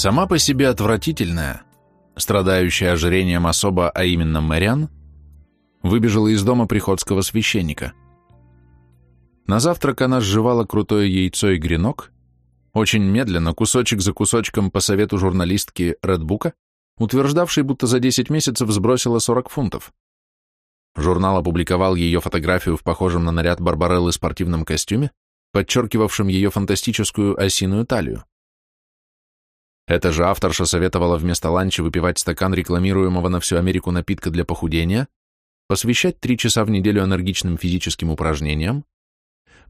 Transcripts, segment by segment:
Сама по себе отвратительная, страдающая ожирением особо, а именно Мэриан, выбежала из дома приходского священника. На завтрак она сживала крутое яйцо и гренок, очень медленно, кусочек за кусочком по совету журналистки Редбука, утверждавшей, будто за 10 месяцев сбросила 40 фунтов. Журнал опубликовал ее фотографию в похожем на наряд Барбареллы спортивном костюме, подчеркивавшем ее фантастическую осиную талию. Это же авторша советовала вместо ланча выпивать стакан рекламируемого на всю Америку напитка для похудения, посвящать три часа в неделю энергичным физическим упражнениям,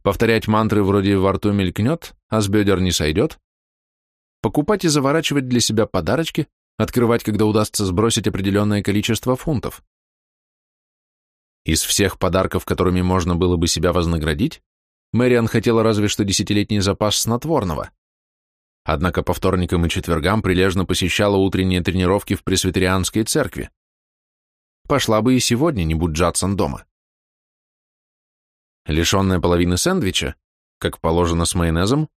повторять мантры вроде «во рту мелькнет», «а с бедер не сойдет», покупать и заворачивать для себя подарочки, открывать, когда удастся сбросить определенное количество фунтов. Из всех подарков, которыми можно было бы себя вознаградить, Мэриан хотела разве что десятилетний запас снотворного. Однако по вторникам и четвергам прилежно посещала утренние тренировки в пресвитерианской церкви. Пошла бы и сегодня, не будь Джадсон дома. Лишенная половины сэндвича, как положено с майонезом,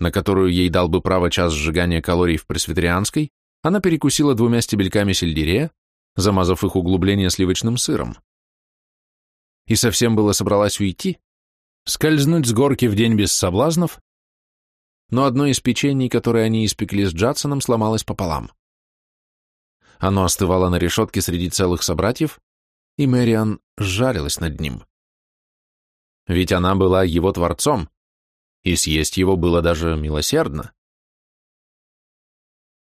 на которую ей дал бы право час сжигания калорий в пресвитерианской, она перекусила двумя стебельками сельдерея, замазав их углубление сливочным сыром. И совсем было собралась уйти, скользнуть с горки в день без соблазнов, но одно из печений, которое они испекли с Джадсоном, сломалось пополам. Оно остывало на решетке среди целых собратьев, и Мэриан сжалилась над ним. Ведь она была его творцом, и съесть его было даже милосердно.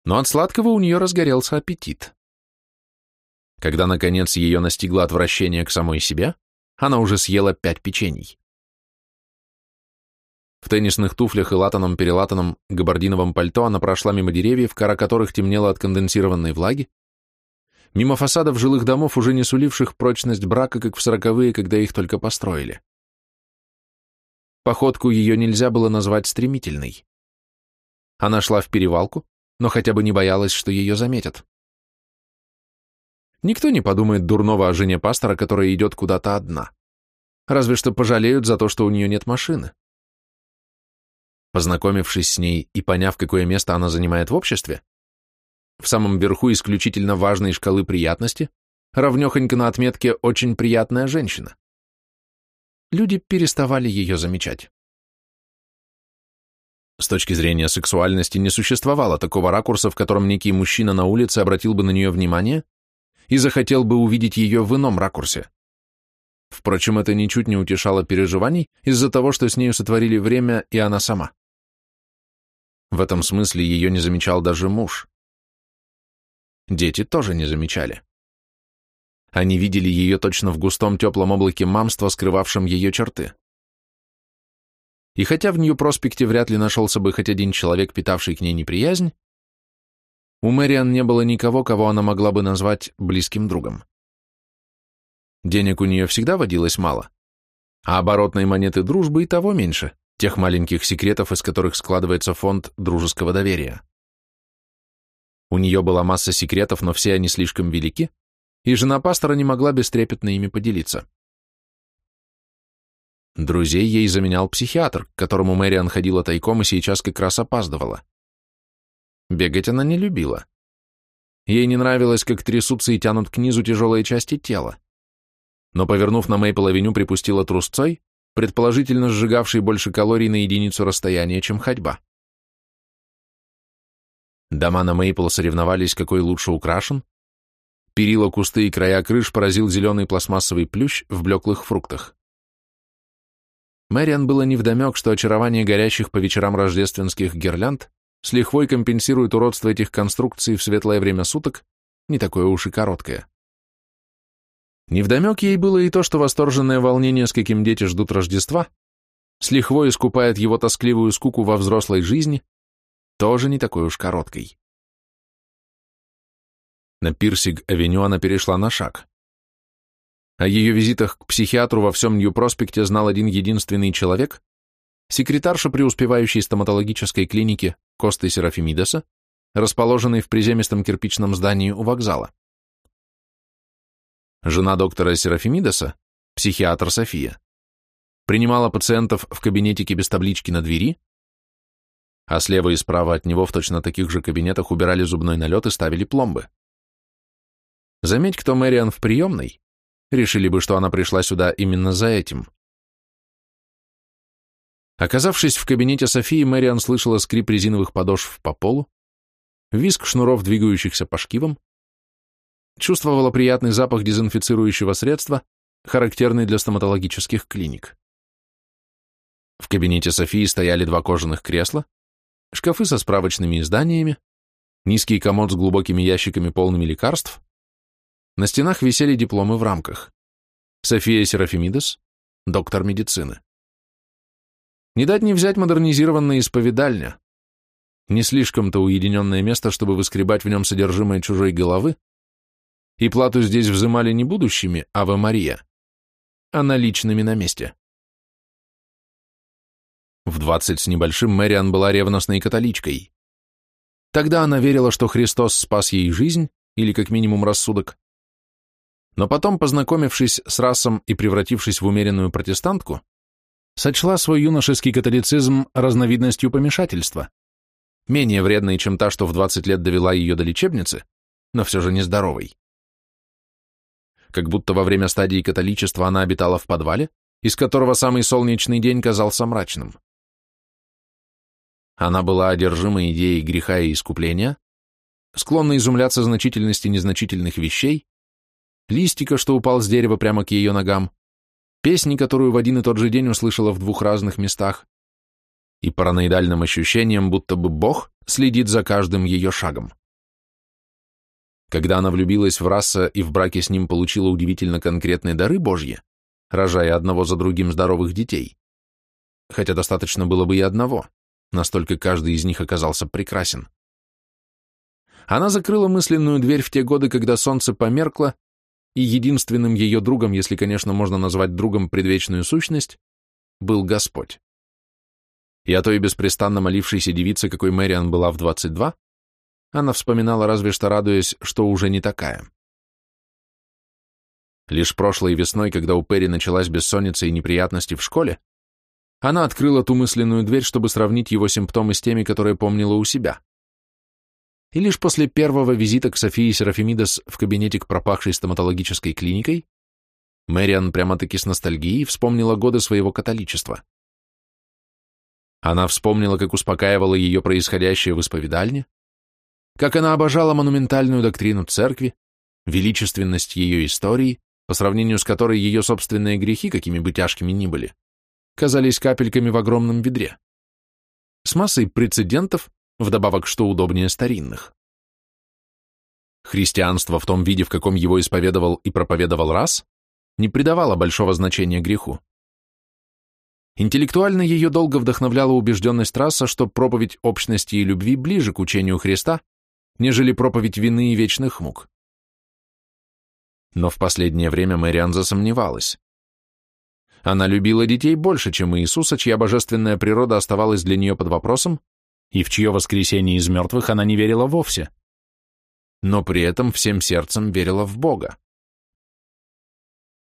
Но от сладкого у нее разгорелся аппетит. Когда, наконец, ее настигло отвращение к самой себе, она уже съела пять печений. В теннисных туфлях и латаном-перелатаном габардиновом пальто она прошла мимо деревьев, кора которых темнела от конденсированной влаги, мимо фасадов жилых домов, уже не суливших прочность брака, как в сороковые, когда их только построили. Походку ее нельзя было назвать стремительной. Она шла в перевалку, но хотя бы не боялась, что ее заметят. Никто не подумает дурного о жене пастора, которая идет куда-то одна. Разве что пожалеют за то, что у нее нет машины познакомившись с ней и поняв, какое место она занимает в обществе, в самом верху исключительно важной шкалы приятности, равнехонько на отметке «очень приятная женщина». Люди переставали ее замечать. С точки зрения сексуальности не существовало такого ракурса, в котором некий мужчина на улице обратил бы на нее внимание и захотел бы увидеть ее в ином ракурсе. Впрочем, это ничуть не утешало переживаний из-за того, что с нею сотворили время и она сама. В этом смысле ее не замечал даже муж. Дети тоже не замечали. Они видели ее точно в густом теплом облаке мамства, скрывавшем ее черты. И хотя в Нью-Проспекте вряд ли нашелся бы хоть один человек, питавший к ней неприязнь, у Мэриан не было никого, кого она могла бы назвать близким другом. Денег у нее всегда водилось мало, а оборотной монеты дружбы и того меньше тех маленьких секретов, из которых складывается фонд дружеского доверия. У нее была масса секретов, но все они слишком велики, и жена пастора не могла бестрепетно ими поделиться. Друзей ей заменял психиатр, к которому Мэриан ходила тайком и сейчас как раз опаздывала. Бегать она не любила. Ей не нравилось, как трясутся и тянут к низу тяжелые части тела. Но, повернув на Мэйпл-авеню, припустила трусцой предположительно сжигавший больше калорий на единицу расстояния, чем ходьба. Дома на Мейпл соревновались, какой лучше украшен. Перила, кусты и края крыш поразил зеленый пластмассовый плющ в блеклых фруктах. Мэриан было невдомек, что очарование горящих по вечерам рождественских гирлянд с лихвой компенсирует уродство этих конструкций в светлое время суток, не такое уж и короткое. Невдомек ей было и то, что восторженное волнение, с каким дети ждут Рождества, с лихвой искупает его тоскливую скуку во взрослой жизни, тоже не такой уж короткой. На Пирсиг-авеню она перешла на шаг. О ее визитах к психиатру во всем Нью-Проспекте знал один единственный человек, секретарша преуспевающей стоматологической клиники Косты Серафимидеса, расположенной в приземистом кирпичном здании у вокзала жена доктора Серафимидаса, психиатр София, принимала пациентов в кабинетике без таблички на двери, а слева и справа от него в точно таких же кабинетах убирали зубной налет и ставили пломбы. Заметь, кто Мэриан в приемной, решили бы, что она пришла сюда именно за этим. Оказавшись в кабинете Софии, Мэриан слышала скрип резиновых подошв по полу, визг шнуров, двигающихся по шкивам, чувствовала приятный запах дезинфицирующего средства, характерный для стоматологических клиник. В кабинете Софии стояли два кожаных кресла, шкафы со справочными изданиями, низкий комод с глубокими ящиками, полными лекарств. На стенах висели дипломы в рамках. София Серафимидес, доктор медицины. Не дать не взять модернизированная исповедальня. Не слишком-то уединенное место, чтобы выскребать в нем содержимое чужой головы, и плату здесь взымали не будущими, а во Мария, а наличными на месте. В двадцать с небольшим Мэриан была ревностной католичкой. Тогда она верила, что Христос спас ей жизнь, или как минимум рассудок. Но потом, познакомившись с расом и превратившись в умеренную протестантку, сочла свой юношеский католицизм разновидностью помешательства, менее вредной, чем та, что в 20 лет довела ее до лечебницы, но все же нездоровой как будто во время стадии католичества она обитала в подвале, из которого самый солнечный день казался мрачным. Она была одержима идеей греха и искупления, склонна изумляться значительности незначительных вещей, листика, что упал с дерева прямо к ее ногам, песни, которую в один и тот же день услышала в двух разных местах, и параноидальным ощущением, будто бы Бог следит за каждым ее шагом. Когда она влюбилась в Расса и в браке с ним получила удивительно конкретные дары Божьи, рожая одного за другим здоровых детей. Хотя достаточно было бы и одного, настолько каждый из них оказался прекрасен. Она закрыла мысленную дверь в те годы, когда солнце померкло, и единственным ее другом, если, конечно, можно назвать другом предвечную сущность, был Господь. И о той беспрестанно молившейся девице, какой Мэриан была в 22, она вспоминала разве что радуясь, что уже не такая. Лишь прошлой весной, когда у Перри началась бессонница и неприятности в школе, она открыла ту мысленную дверь, чтобы сравнить его симптомы с теми, которые помнила у себя. И лишь после первого визита к Софии Серафимидас в кабинете к пропахшей стоматологической клиникой Мэриан прямо-таки с ностальгией вспомнила годы своего католичества. Она вспомнила, как успокаивала ее происходящее в исповедальне, как она обожала монументальную доктрину церкви, величественность ее истории, по сравнению с которой ее собственные грехи, какими бы тяжкими ни были, казались капельками в огромном ведре. С массой прецедентов, вдобавок что удобнее старинных. Христианство в том виде, в каком его исповедовал и проповедовал раз, не придавало большого значения греху. Интеллектуально ее долго вдохновляла убежденность Расса, что проповедь общности и любви ближе к учению Христа, нежели проповедь вины и вечных мук. Но в последнее время Мэриан засомневалась. Она любила детей больше, чем Иисуса, чья божественная природа оставалась для нее под вопросом, и в чье воскресение из мертвых она не верила вовсе. Но при этом всем сердцем верила в Бога.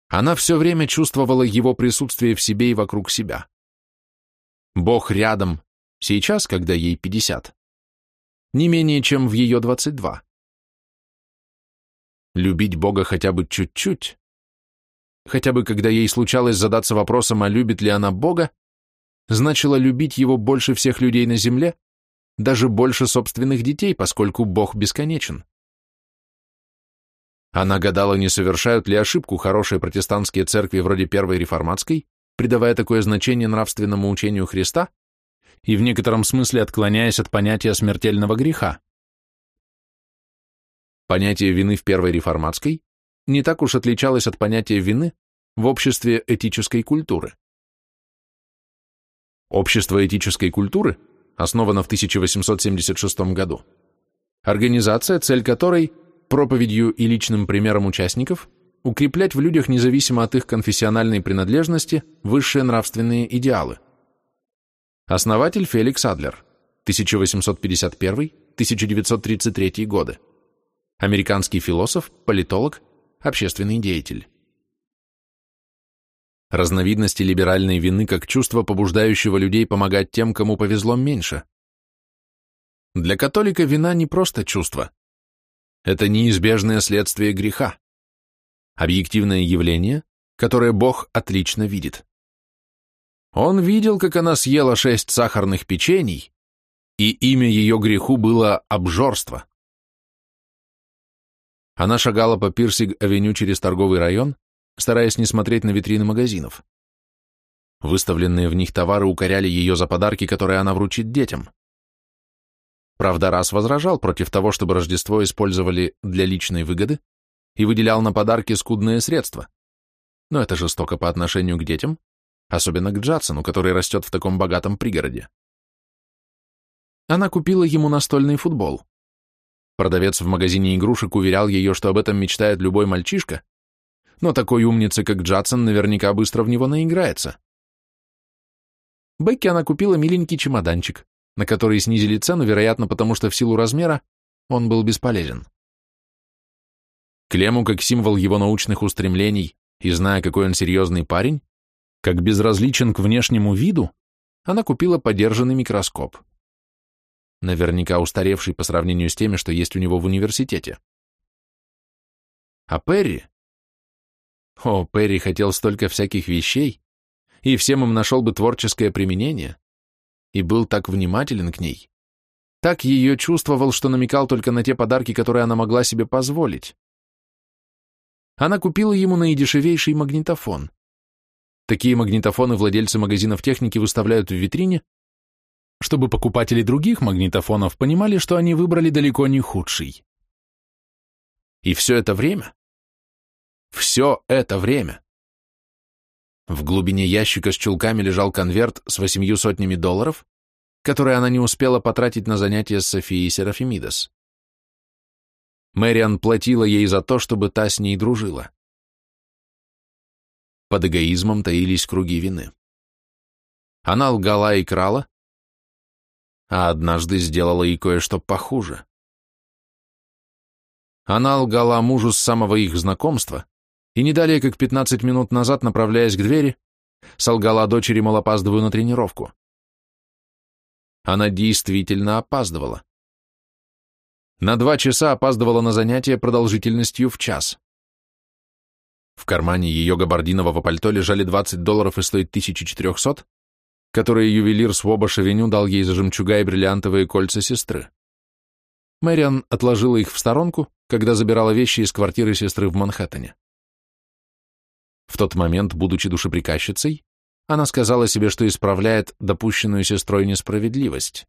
Она все время чувствовала его присутствие в себе и вокруг себя. Бог рядом, сейчас, когда ей 50 не менее, чем в ее 22. Любить Бога хотя бы чуть-чуть, хотя бы когда ей случалось задаться вопросом, а любит ли она Бога, значило любить его больше всех людей на земле, даже больше собственных детей, поскольку Бог бесконечен. Она гадала, не совершают ли ошибку хорошие протестантские церкви вроде Первой Реформатской, придавая такое значение нравственному учению Христа, и в некотором смысле отклоняясь от понятия смертельного греха. Понятие вины в первой реформатской не так уж отличалось от понятия вины в обществе этической культуры. Общество этической культуры основано в 1876 году. Организация, цель которой – проповедью и личным примером участников укреплять в людях независимо от их конфессиональной принадлежности высшие нравственные идеалы – Основатель Феликс Адлер, 1851-1933 годы. Американский философ, политолог, общественный деятель. Разновидности либеральной вины как чувство, побуждающего людей помогать тем, кому повезло меньше. Для католика вина не просто чувство. Это неизбежное следствие греха. Объективное явление, которое Бог отлично видит. Он видел, как она съела шесть сахарных печений, и имя ее греху было обжорство. Она шагала по Пирсиг-авеню через торговый район, стараясь не смотреть на витрины магазинов. Выставленные в них товары укоряли ее за подарки, которые она вручит детям. Правда, раз возражал против того, чтобы Рождество использовали для личной выгоды и выделял на подарки скудные средства. Но это жестоко по отношению к детям, особенно к Джадсону, который растет в таком богатом пригороде. Она купила ему настольный футбол. Продавец в магазине игрушек уверял ее, что об этом мечтает любой мальчишка, но такой умница, как Джадсон, наверняка быстро в него наиграется. Бекки она купила миленький чемоданчик, на который снизили цену, вероятно, потому что в силу размера он был бесполезен. Клему, как символ его научных устремлений, и зная, какой он серьезный парень, как безразличен к внешнему виду, она купила подержанный микроскоп. Наверняка устаревший по сравнению с теми, что есть у него в университете. А Перри? О, Перри хотел столько всяких вещей, и всем им нашел бы творческое применение, и был так внимателен к ней. Так ее чувствовал, что намекал только на те подарки, которые она могла себе позволить. Она купила ему наидешевейший магнитофон, Такие магнитофоны владельцы магазинов техники выставляют в витрине, чтобы покупатели других магнитофонов понимали, что они выбрали далеко не худший. И все это время? Все это время! В глубине ящика с чулками лежал конверт с восемью сотнями долларов, которые она не успела потратить на занятия с Софией Серафимидос. Мэриан платила ей за то, чтобы та с ней дружила под эгоизмом таились круги вины. Она лгала и крала, а однажды сделала и кое-что похуже. Она лгала мужу с самого их знакомства, и не далее, как 15 минут назад, направляясь к двери, солгала дочери, мол, опаздываю на тренировку. Она действительно опаздывала. На два часа опаздывала на занятие продолжительностью в час. В кармане ее габардинового пальто лежали 20 долларов и стоит 1400, которые ювелир Своба Шевеню дал ей за жемчуга и бриллиантовые кольца сестры. Мэриан отложила их в сторонку, когда забирала вещи из квартиры сестры в Манхэттене. В тот момент, будучи душеприказчицей, она сказала себе, что исправляет допущенную сестрой несправедливость.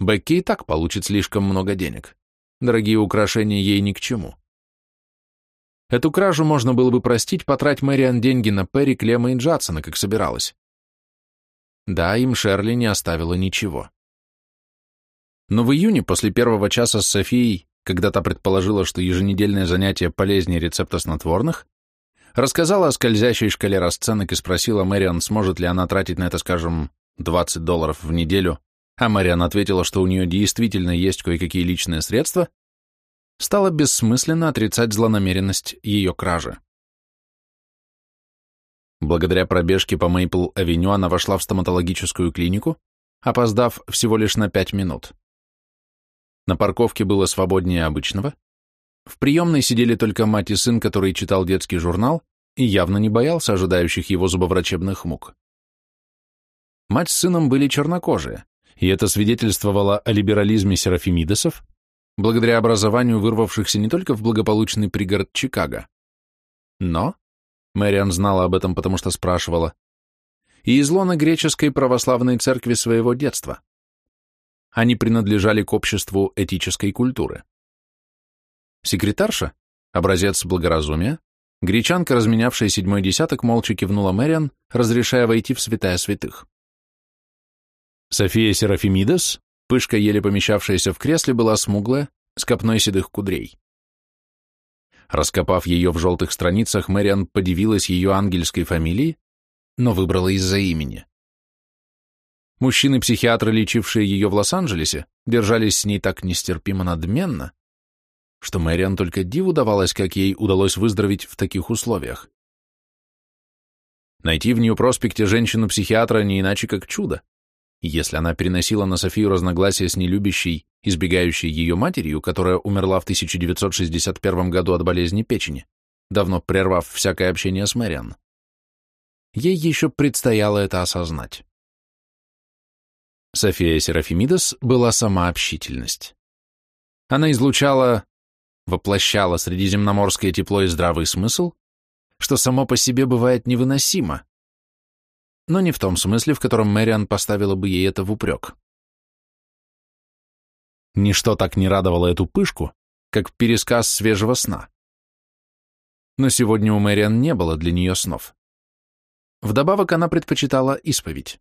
Бекки и так получит слишком много денег. Дорогие украшения ей ни к чему. Эту кражу можно было бы простить, потрать Мэриан деньги на Перри, Клема и Джадсона, как собиралась. Да, им Шерли не оставила ничего. Но в июне, после первого часа с Софией, когда та предположила, что еженедельное занятие полезнее рецепта снотворных, рассказала о скользящей шкале расценок и спросила Мэриан, сможет ли она тратить на это, скажем, 20 долларов в неделю, а Мэриан ответила, что у нее действительно есть кое-какие личные средства, стало бессмысленно отрицать злонамеренность ее кражи. Благодаря пробежке по Мейпл-авеню она вошла в стоматологическую клинику, опоздав всего лишь на пять минут. На парковке было свободнее обычного. В приемной сидели только мать и сын, который читал детский журнал и явно не боялся ожидающих его зубоврачебных мук. Мать с сыном были чернокожие, и это свидетельствовало о либерализме серафимидосов благодаря образованию вырвавшихся не только в благополучный пригород Чикаго, но, Мэриан знала об этом, потому что спрашивала, и из лона греческой православной церкви своего детства. Они принадлежали к обществу этической культуры. Секретарша, образец благоразумия, гречанка, разменявшая седьмой десяток, молча кивнула Мэриан, разрешая войти в святая святых. София Серафимидес Вспышка, еле помещавшаяся в кресле, была смуглая, с копной седых кудрей. Раскопав ее в желтых страницах, Мэриан подивилась ее ангельской фамилии, но выбрала из-за имени. Мужчины-психиатры, лечившие ее в Лос-Анджелесе, держались с ней так нестерпимо надменно, что Мэриан только диву давалась, как ей удалось выздороветь в таких условиях. Найти в Нью-Проспекте женщину-психиатра не иначе как чудо. Если она переносила на Софию разногласия с нелюбящей, избегающей ее матерью, которая умерла в 1961 году от болезни печени, давно прервав всякое общение с Мэриан, ей еще предстояло это осознать. София Серафимидас была сама общительность. Она излучала, воплощала средиземноморское тепло и здравый смысл, что само по себе бывает невыносимо, но не в том смысле, в котором Мэриан поставила бы ей это в упрек. Ничто так не радовало эту пышку, как пересказ свежего сна. Но сегодня у Мэриан не было для нее снов. Вдобавок она предпочитала исповедь.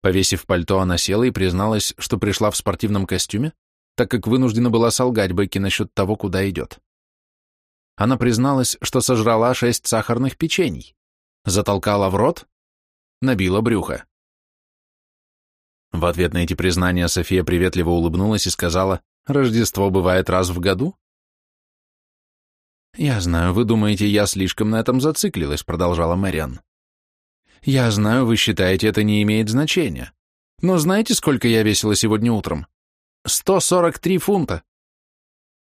Повесив пальто, она села и призналась, что пришла в спортивном костюме, так как вынуждена была солгать Бекки насчет того, куда идет. Она призналась, что сожрала шесть сахарных печений, Затолкала в рот? Набила брюхо. В ответ на эти признания София приветливо улыбнулась и сказала, «Рождество бывает раз в году?» «Я знаю, вы думаете, я слишком на этом зациклилась», — продолжала Мэриан. «Я знаю, вы считаете, это не имеет значения. Но знаете, сколько я весила сегодня утром? 143 фунта!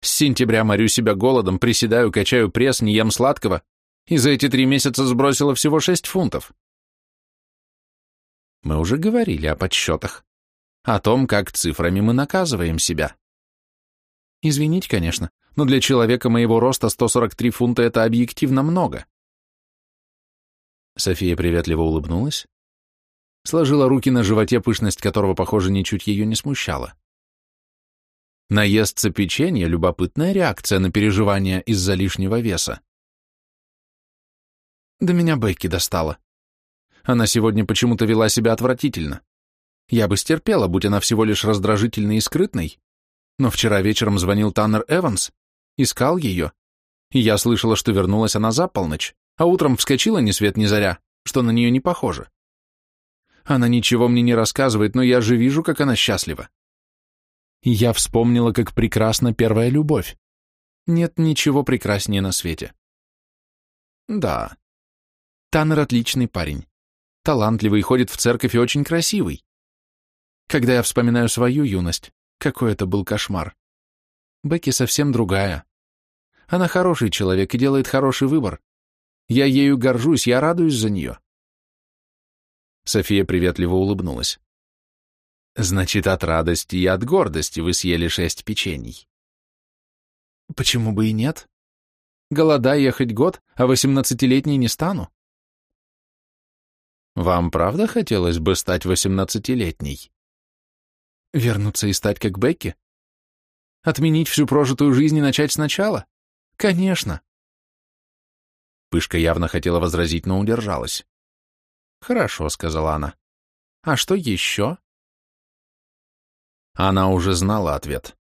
С сентября морю себя голодом, приседаю, качаю пресс, не ем сладкого, и за эти три месяца сбросила всего шесть фунтов. Мы уже говорили о подсчетах, о том, как цифрами мы наказываем себя. Извините, конечно, но для человека моего роста 143 фунта это объективно много. София приветливо улыбнулась, сложила руки на животе, пышность которого, похоже, ничуть ее не смущала. Наестся печенье — любопытная реакция на переживания из-за лишнего веса. До меня Бекки достала. Она сегодня почему-то вела себя отвратительно. Я бы стерпела, будь она всего лишь раздражительной и скрытной. Но вчера вечером звонил Таннер Эванс, искал ее. И я слышала, что вернулась она за полночь, а утром вскочила ни свет ни заря, что на нее не похоже. Она ничего мне не рассказывает, но я же вижу, как она счастлива. Я вспомнила, как прекрасна первая любовь. Нет ничего прекраснее на свете. Да, Таннер отличный парень. Талантливый, ходит в церковь и очень красивый. Когда я вспоминаю свою юность, какой это был кошмар. Бекки совсем другая. Она хороший человек и делает хороший выбор. Я ею горжусь, я радуюсь за нее. София приветливо улыбнулась. Значит, от радости и от гордости вы съели шесть печений. Почему бы и нет? Голода ехать год, а восемнадцатилетней не стану. Вам правда хотелось бы стать восемнадцатилетней? Вернуться и стать как Бекки? Отменить всю прожитую жизнь и начать сначала? Конечно. Пышка явно хотела возразить, но удержалась. Хорошо, сказала она. А что еще? Она уже знала ответ.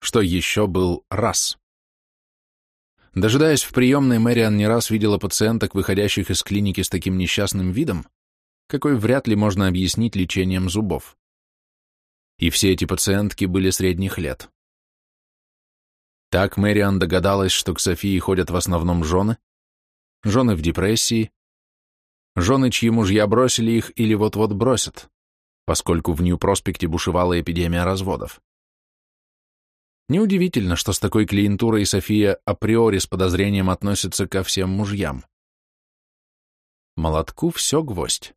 Что еще был раз? Дожидаясь в приемной, Мэриан не раз видела пациенток, выходящих из клиники с таким несчастным видом, какой вряд ли можно объяснить лечением зубов. И все эти пациентки были средних лет. Так Мэриан догадалась, что к Софии ходят в основном жены, жены в депрессии, жены, чьи мужья бросили их или вот-вот бросят, поскольку в Нью-Проспекте бушевала эпидемия разводов. Неудивительно, что с такой клиентурой София априори с подозрением относится ко всем мужьям. Молотку все гвоздь.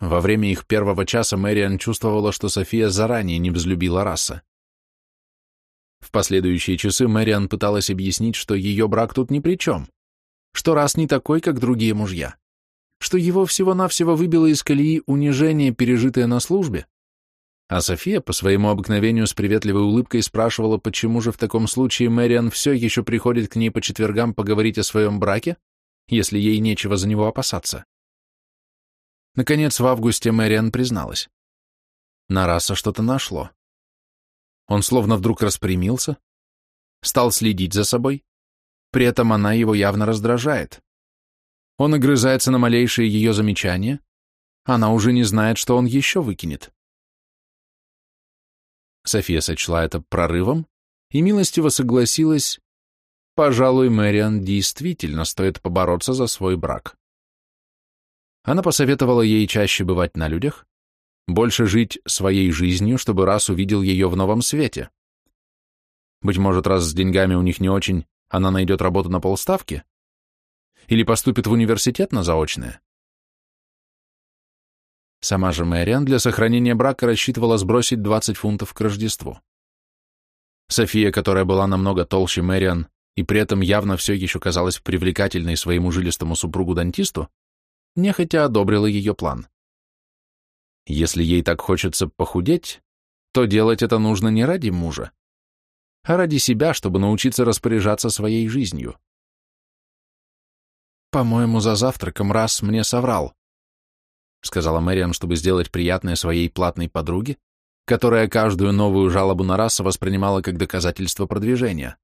Во время их первого часа Мэриан чувствовала, что София заранее не взлюбила раса. В последующие часы Мэриан пыталась объяснить, что ее брак тут ни при чем, что раз не такой, как другие мужья, что его всего-навсего выбило из колеи унижение, пережитое на службе, а София по своему обыкновению с приветливой улыбкой спрашивала, почему же в таком случае Мэриан все еще приходит к ней по четвергам поговорить о своем браке, если ей нечего за него опасаться. Наконец, в августе Мэриан призналась. на Нараса что-то нашло. Он словно вдруг распрямился, стал следить за собой, при этом она его явно раздражает. Он огрызается на малейшие ее замечания, она уже не знает, что он еще выкинет. София сочла это прорывом и милостиво согласилась, пожалуй, Мэриан действительно стоит побороться за свой брак. Она посоветовала ей чаще бывать на людях, больше жить своей жизнью, чтобы раз увидел ее в новом свете. Быть может, раз с деньгами у них не очень, она найдет работу на полставки? Или поступит в университет на заочное? Сама же Мэриан для сохранения брака рассчитывала сбросить 20 фунтов к Рождеству. София, которая была намного толще Мэриан и при этом явно все еще казалась привлекательной своему жилистому супругу-дантисту, нехотя одобрила ее план. Если ей так хочется похудеть, то делать это нужно не ради мужа, а ради себя, чтобы научиться распоряжаться своей жизнью. «По-моему, за завтраком раз мне соврал», — сказала Мэриан, чтобы сделать приятное своей платной подруге, которая каждую новую жалобу на раса воспринимала как доказательство продвижения.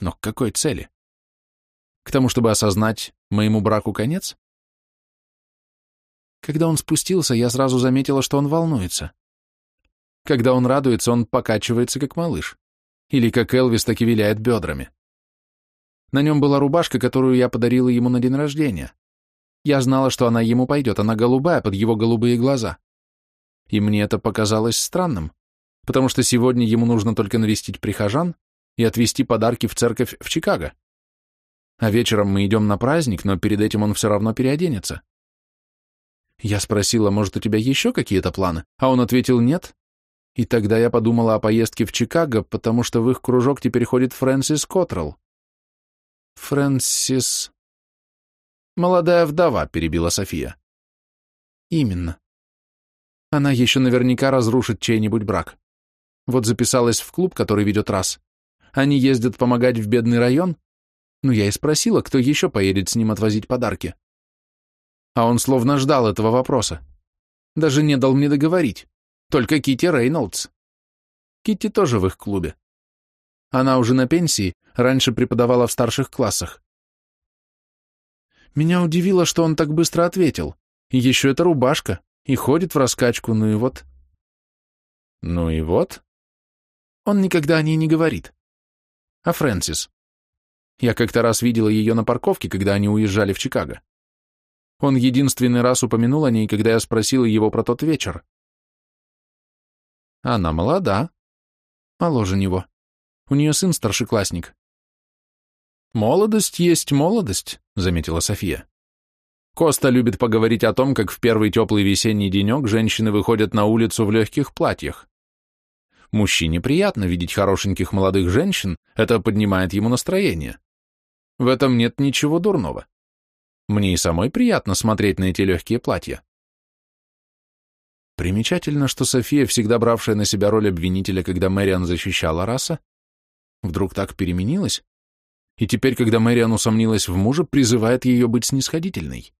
Но к какой цели? К тому, чтобы осознать, моему браку конец? Когда он спустился, я сразу заметила, что он волнуется. Когда он радуется, он покачивается, как малыш. Или как Элвис, так и виляет бедрами. На нем была рубашка, которую я подарила ему на день рождения. Я знала, что она ему пойдет, она голубая, под его голубые глаза. И мне это показалось странным, потому что сегодня ему нужно только навестить прихожан и отвезти подарки в церковь в Чикаго. А вечером мы идем на праздник, но перед этим он все равно переоденется. Я спросила, может, у тебя еще какие-то планы? А он ответил, нет. И тогда я подумала о поездке в Чикаго, потому что в их кружок теперь ходит Фрэнсис Котрелл. Фрэнсис... Молодая вдова, перебила София. Именно. Она еще наверняка разрушит чей-нибудь брак. Вот записалась в клуб, который ведет раз. Они ездят помогать в бедный район. Ну, я и спросила, кто еще поедет с ним отвозить подарки. А он словно ждал этого вопроса. Даже не дал мне договорить. Только Кити Рейнольдс. Кити тоже в их клубе. Она уже на пенсии, раньше преподавала в старших классах. Меня удивило, что он так быстро ответил. Еще эта рубашка, и ходит в раскачку, ну и вот. Ну и вот? Он никогда о ней не говорит. А Фрэнсис? Я как-то раз видела ее на парковке, когда они уезжали в Чикаго. Он единственный раз упомянул о ней, когда я спросила его про тот вечер. Она молода. Моложе него. У нее сын старшеклассник. «Молодость есть молодость», — заметила София. Коста любит поговорить о том, как в первый теплый весенний денек женщины выходят на улицу в легких платьях. Мужчине приятно видеть хорошеньких молодых женщин, это поднимает ему настроение. В этом нет ничего дурного. Мне и самой приятно смотреть на эти легкие платья. Примечательно, что София, всегда бравшая на себя роль обвинителя, когда Мэриан защищала раса, вдруг так переменилась и теперь, когда Мэриан усомнилась в муже, призывает ее быть снисходительной.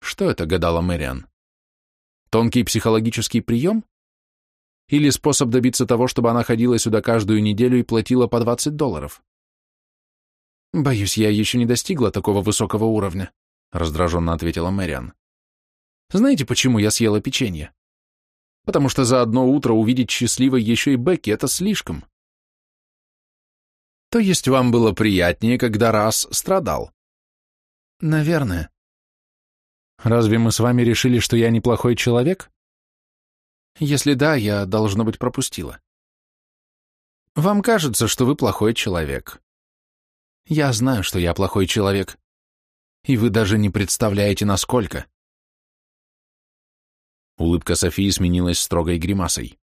Что это, гадала Мэриан? Тонкий психологический прием? Или способ добиться того, чтобы она ходила сюда каждую неделю и платила по 20 долларов? «Боюсь, я еще не достигла такого высокого уровня», — раздраженно ответила Мэриан. «Знаете, почему я съела печенье? Потому что за одно утро увидеть счастливой еще и Бекки — это слишком то есть вам было приятнее, когда раз страдал? Наверное. Разве мы с вами решили, что я неплохой человек? Если да, я, должно быть, пропустила. Вам кажется, что вы плохой человек. Я знаю, что я плохой человек. И вы даже не представляете, насколько. Улыбка Софии сменилась строгой гримасой.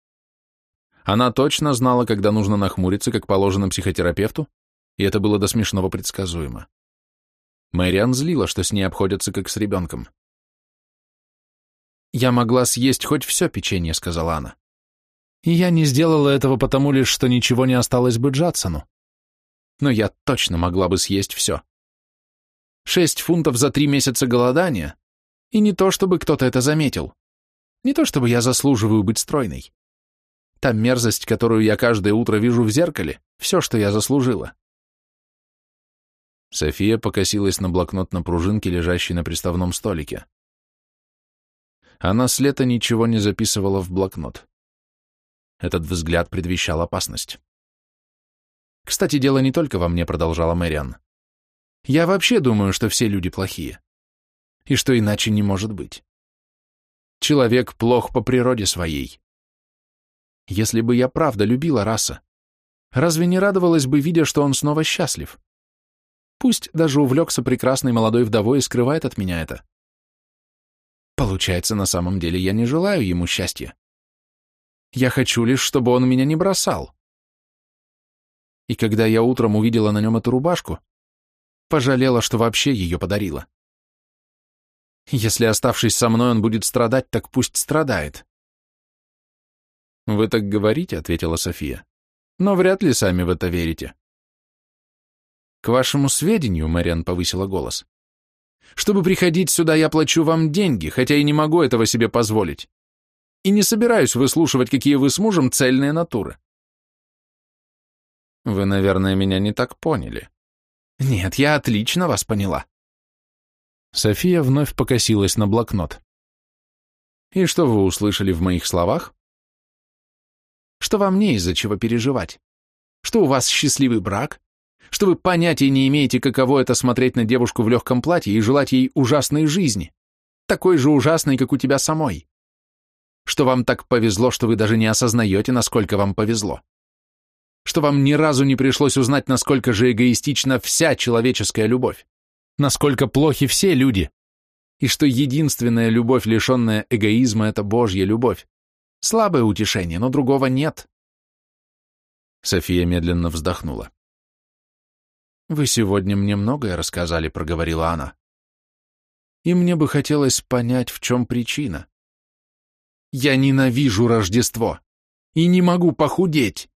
Она точно знала, когда нужно нахмуриться, как положено психотерапевту, и это было до смешного предсказуемо. Мэриан злила, что с ней обходятся как с ребенком. «Я могла съесть хоть все печенье», — сказала она. «И я не сделала этого потому лишь, что ничего не осталось бы Джадсону. Но я точно могла бы съесть все. Шесть фунтов за три месяца голодания, и не то чтобы кто-то это заметил. Не то чтобы я заслуживаю быть стройной. Та мерзость, которую я каждое утро вижу в зеркале, все, что я заслужила. София покосилась на блокнот на пружинке, лежащей на приставном столике. Она с лета ничего не записывала в блокнот. Этот взгляд предвещал опасность. «Кстати, дело не только во мне», — продолжала Мэриан. «Я вообще думаю, что все люди плохие. И что иначе не может быть. Человек плох по природе своей. Если бы я правда любила раса, разве не радовалась бы, видя, что он снова счастлив? Пусть даже увлекся прекрасной молодой вдовой и скрывает от меня это. Получается, на самом деле я не желаю ему счастья. Я хочу лишь, чтобы он меня не бросал. И когда я утром увидела на нем эту рубашку, пожалела, что вообще ее подарила. Если, оставшись со мной, он будет страдать, так пусть страдает. «Вы так говорите», — ответила София. «Но вряд ли сами в это верите». «К вашему сведению», — Мариан повысила голос, «чтобы приходить сюда, я плачу вам деньги, хотя и не могу этого себе позволить. И не собираюсь выслушивать, какие вы с мужем цельные натуры». «Вы, наверное, меня не так поняли». «Нет, я отлично вас поняла». София вновь покосилась на блокнот. «И что вы услышали в моих словах?» что вам не из-за чего переживать, что у вас счастливый брак, что вы понятия не имеете, каково это смотреть на девушку в легком платье и желать ей ужасной жизни, такой же ужасной, как у тебя самой, что вам так повезло, что вы даже не осознаете, насколько вам повезло, что вам ни разу не пришлось узнать, насколько же эгоистична вся человеческая любовь, насколько плохи все люди, и что единственная любовь, лишенная эгоизма, это Божья любовь. Слабое утешение, но другого нет. София медленно вздохнула. «Вы сегодня мне многое рассказали», — проговорила она. «И мне бы хотелось понять, в чем причина. Я ненавижу Рождество и не могу похудеть».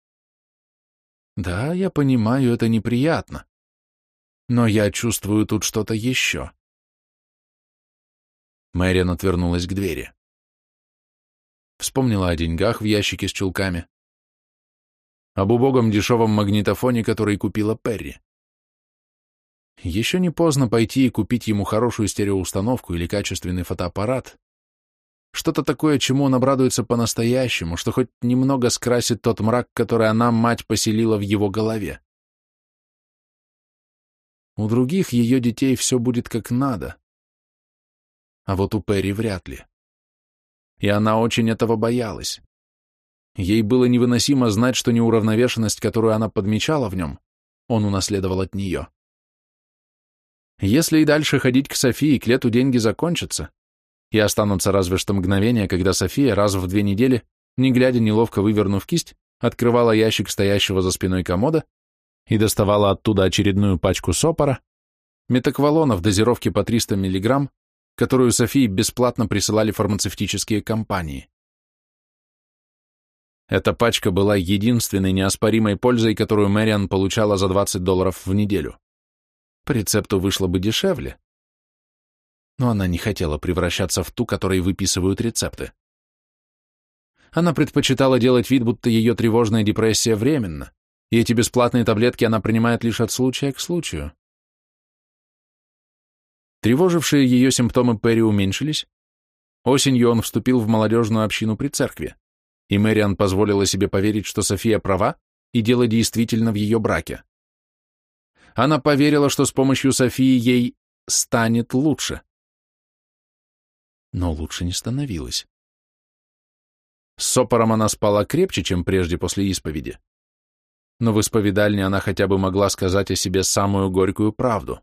«Да, я понимаю, это неприятно. Но я чувствую тут что-то еще». Мэриан отвернулась к двери. Вспомнила о деньгах в ящике с чулками. Об убогом дешевом магнитофоне, который купила Перри. Еще не поздно пойти и купить ему хорошую стереоустановку или качественный фотоаппарат. Что-то такое, чему он обрадуется по-настоящему, что хоть немного скрасит тот мрак, который она, мать, поселила в его голове. У других ее детей все будет как надо. А вот у Перри вряд ли и она очень этого боялась. Ей было невыносимо знать, что неуравновешенность, которую она подмечала в нем, он унаследовал от нее. Если и дальше ходить к Софии, к лету деньги закончатся, и останутся разве что мгновения, когда София раз в две недели, не глядя неловко вывернув кисть, открывала ящик стоящего за спиной комода и доставала оттуда очередную пачку сопора, метаквалона в дозировке по 300 миллиграмм которую Софии бесплатно присылали фармацевтические компании. Эта пачка была единственной неоспоримой пользой, которую Мэриан получала за 20 долларов в неделю. По рецепту вышло бы дешевле. Но она не хотела превращаться в ту, которой выписывают рецепты. Она предпочитала делать вид, будто ее тревожная депрессия временна, и эти бесплатные таблетки она принимает лишь от случая к случаю. Тревожившие ее симптомы Перри уменьшились. Осенью он вступил в молодежную общину при церкви, и Мэриан позволила себе поверить, что София права, и дело действительно в ее браке. Она поверила, что с помощью Софии ей станет лучше. Но лучше не становилось. С сопором она спала крепче, чем прежде после исповеди. Но в исповедальне она хотя бы могла сказать о себе самую горькую правду.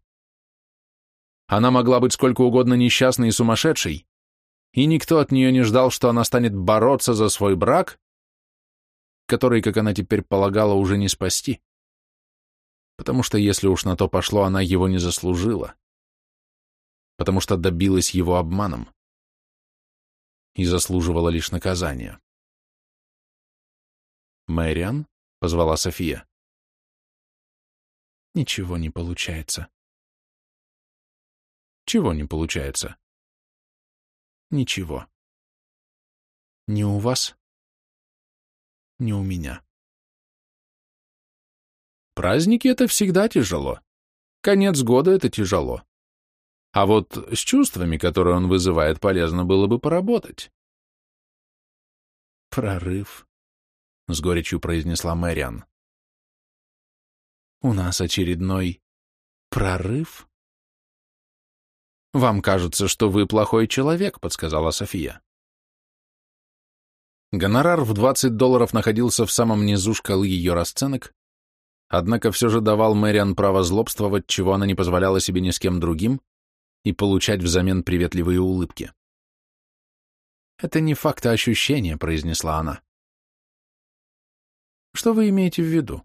Она могла быть сколько угодно несчастной и сумасшедшей, и никто от нее не ждал, что она станет бороться за свой брак, который, как она теперь полагала, уже не спасти. Потому что, если уж на то пошло, она его не заслужила. Потому что добилась его обманом и заслуживала лишь наказания. «Мэриан?» — позвала София. «Ничего не получается», чего не получается? Ничего. Не у вас, Не у меня. Праздники — это всегда тяжело. Конец года — это тяжело. А вот с чувствами, которые он вызывает, полезно было бы поработать. «Прорыв», — с горечью произнесла Мэриан. «У нас очередной прорыв?» «Вам кажется, что вы плохой человек», — подсказала София. Гонорар в 20 долларов находился в самом низу шкалы ее расценок, однако все же давал Мэриан право злобствовать, чего она не позволяла себе ни с кем другим, и получать взамен приветливые улыбки. «Это не факт, а ощущение», — произнесла она. «Что вы имеете в виду?»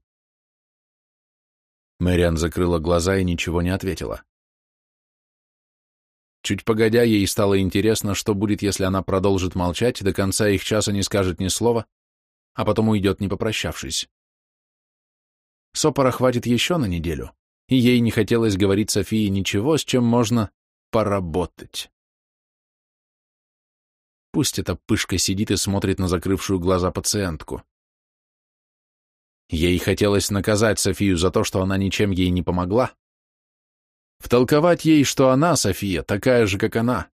Мэриан закрыла глаза и ничего не ответила. Чуть погодя, ей стало интересно, что будет, если она продолжит молчать, до конца их часа не скажет ни слова, а потом уйдет, не попрощавшись. Сопора хватит еще на неделю, и ей не хотелось говорить Софии ничего, с чем можно поработать. Пусть эта пышка сидит и смотрит на закрывшую глаза пациентку. Ей хотелось наказать Софию за то, что она ничем ей не помогла, втолковать ей, что она, София, такая же, как она.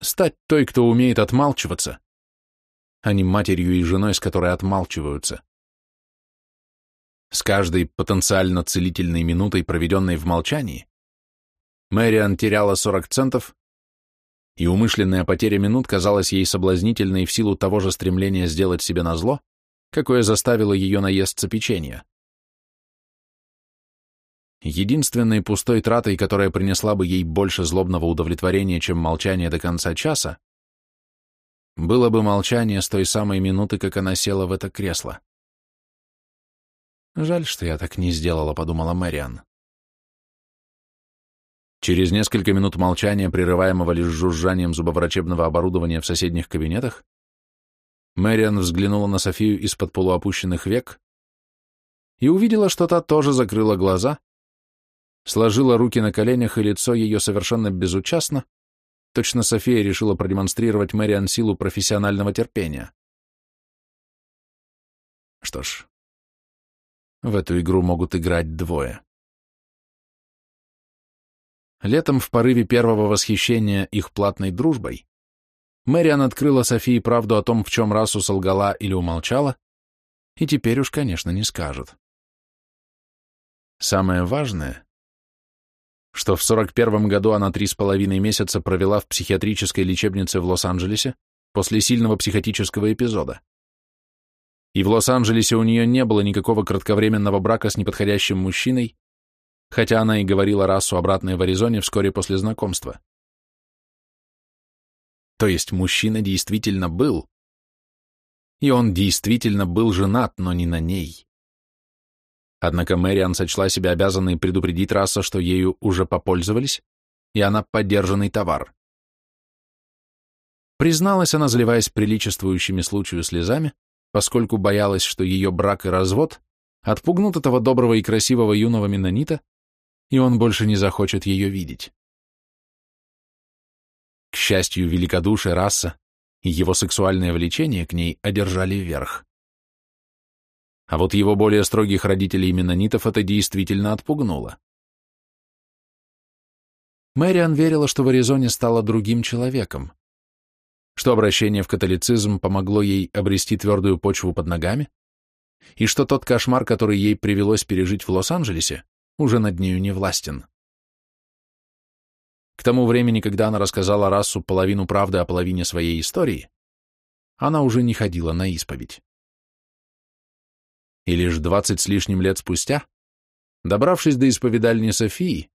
Стать той, кто умеет отмалчиваться, а не матерью и женой, с которой отмалчиваются. С каждой потенциально целительной минутой, проведенной в молчании, Мэриан теряла 40 центов, и умышленная потеря минут казалась ей соблазнительной в силу того же стремления сделать себе назло, какое заставило ее наесться печенья. Единственной пустой тратой, которая принесла бы ей больше злобного удовлетворения, чем молчание до конца часа, было бы молчание с той самой минуты, как она села в это кресло. «Жаль, что я так не сделала», — подумала Мэриан. Через несколько минут молчания, прерываемого лишь жужжанием зубоврачебного оборудования в соседних кабинетах, Мэриан взглянула на Софию из-под полуопущенных век и увидела, что та тоже закрыла глаза сложила руки на коленях, и лицо ее совершенно безучастно. Точно София решила продемонстрировать Мэриан силу профессионального терпения. Что ж, в эту игру могут играть двое. Летом в порыве первого восхищения их платной дружбой Мэриан открыла Софии правду о том, в чем расу солгала или умолчала, и теперь уж, конечно, не скажет. Самое важное что в 41 году она три с половиной месяца провела в психиатрической лечебнице в Лос-Анджелесе после сильного психотического эпизода. И в Лос-Анджелесе у нее не было никакого кратковременного брака с неподходящим мужчиной, хотя она и говорила расу обратной в Аризоне вскоре после знакомства. То есть мужчина действительно был, и он действительно был женат, но не на ней. Однако Мэриан сочла себя обязанной предупредить раса, что ею уже попользовались, и она поддержанный товар. Призналась она, заливаясь приличествующими случаю слезами, поскольку боялась, что ее брак и развод отпугнут этого доброго и красивого юного Менонита, и он больше не захочет ее видеть. К счастью, великодушие раса и его сексуальное влечение к ней одержали верх. А вот его более строгих родителей именонитов это действительно отпугнуло. Мэриан верила, что в Аризоне стала другим человеком, что обращение в католицизм помогло ей обрести твердую почву под ногами, и что тот кошмар, который ей привелось пережить в Лос-Анджелесе, уже над нею не властен. К тому времени, когда она рассказала расу половину правды о половине своей истории, она уже не ходила на исповедь. И лишь двадцать с лишним лет спустя, добравшись до исповедальни Софии,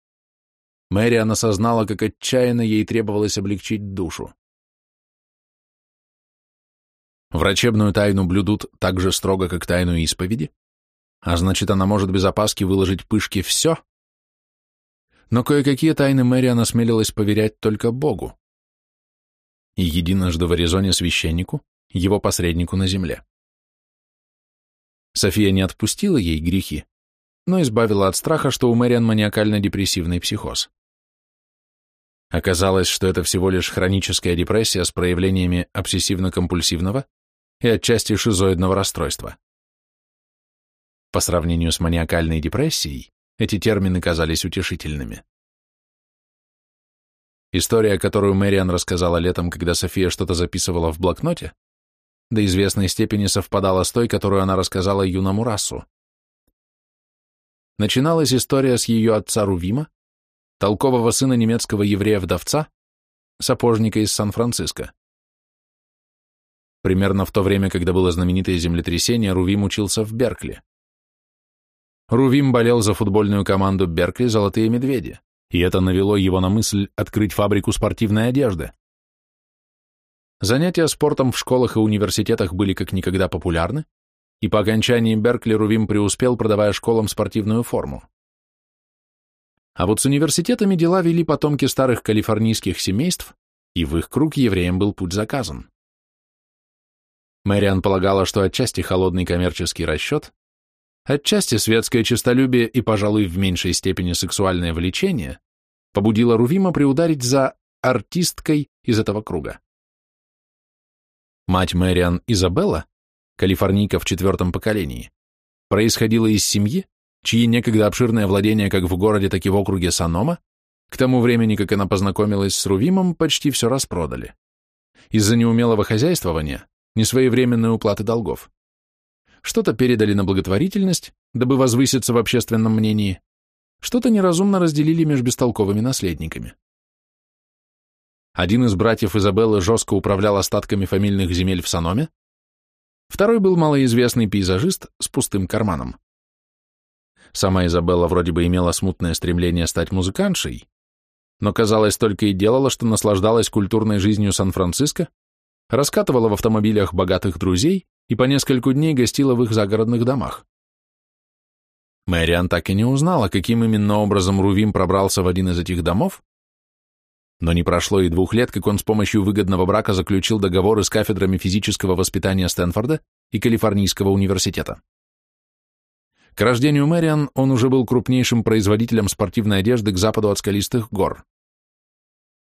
Мэриан осознала, как отчаянно ей требовалось облегчить душу. Врачебную тайну блюдут так же строго, как тайну исповеди, а значит, она может без опаски выложить пышки все. Но кое-какие тайны Мэриан осмелилась поверять только Богу и единожды в Аризоне священнику, его посреднику на земле. София не отпустила ей грехи, но избавила от страха, что у Мэриан маниакально-депрессивный психоз. Оказалось, что это всего лишь хроническая депрессия с проявлениями обсессивно-компульсивного и отчасти шизоидного расстройства. По сравнению с маниакальной депрессией, эти термины казались утешительными. История, которую Мэриан рассказала летом, когда София что-то записывала в блокноте, до известной степени совпадала с той, которую она рассказала юному расу. Начиналась история с ее отца Рувима, толкового сына немецкого еврея-вдовца, сапожника из Сан-Франциско. Примерно в то время, когда было знаменитое землетрясение, Рувим учился в Беркли. Рувим болел за футбольную команду Беркли «Золотые медведи», и это навело его на мысль открыть фабрику спортивной одежды. Занятия спортом в школах и университетах были как никогда популярны, и по окончании Беркли Рувим преуспел, продавая школам спортивную форму. А вот с университетами дела вели потомки старых калифорнийских семейств, и в их круг евреям был путь заказан. Мэриан полагала, что отчасти холодный коммерческий расчет, отчасти светское честолюбие и, пожалуй, в меньшей степени сексуальное влечение побудило Рувима приударить за артисткой из этого круга мать Мэриан Изабелла, калифорнийка в четвертом поколении, происходила из семьи, чьи некогда обширные владения, как в городе, так и в округе Санома, к тому времени, как она познакомилась с Рувимом, почти все распродали. Из-за неумелого хозяйствования, несвоевременной уплаты долгов. Что-то передали на благотворительность, дабы возвыситься в общественном мнении, что-то неразумно разделили между бестолковыми наследниками. Один из братьев Изабеллы жестко управлял остатками фамильных земель в Саноме, второй был малоизвестный пейзажист с пустым карманом. Сама Изабелла вроде бы имела смутное стремление стать музыканшей, но, казалось, только и делала, что наслаждалась культурной жизнью Сан-Франциско, раскатывала в автомобилях богатых друзей и по нескольку дней гостила в их загородных домах. Мэриан так и не узнала, каким именно образом Рувим пробрался в один из этих домов, но не прошло и двух лет, как он с помощью выгодного брака заключил договоры с кафедрами физического воспитания Стэнфорда и Калифорнийского университета. К рождению Мэриан он уже был крупнейшим производителем спортивной одежды к западу от скалистых гор.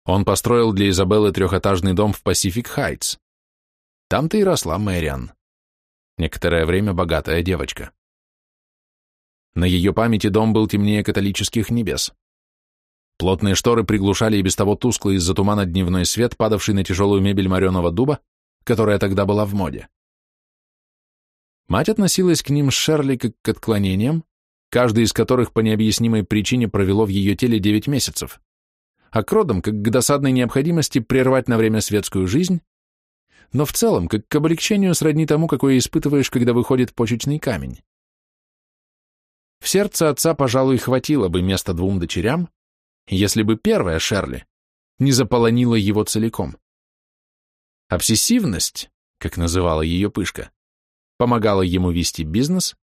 Он построил для Изабеллы трехэтажный дом в Пасифик Хайтс. Там-то и росла Мэриан. Некоторое время богатая девочка. На ее памяти дом был темнее католических небес. Плотные шторы приглушали и без того тусклый из-за тумана дневной свет, падавший на тяжелую мебель мореного дуба, которая тогда была в моде. Мать относилась к ним с Шерли как к отклонениям, каждый из которых по необъяснимой причине провело в ее теле 9 месяцев, а к родам как к досадной необходимости прервать на время светскую жизнь, но в целом как к облегчению сродни тому, какое испытываешь, когда выходит почечный камень. В сердце отца, пожалуй, хватило бы места двум дочерям, если бы первая Шерли не заполонила его целиком. Обсессивность, как называла ее пышка, помогала ему вести бизнес,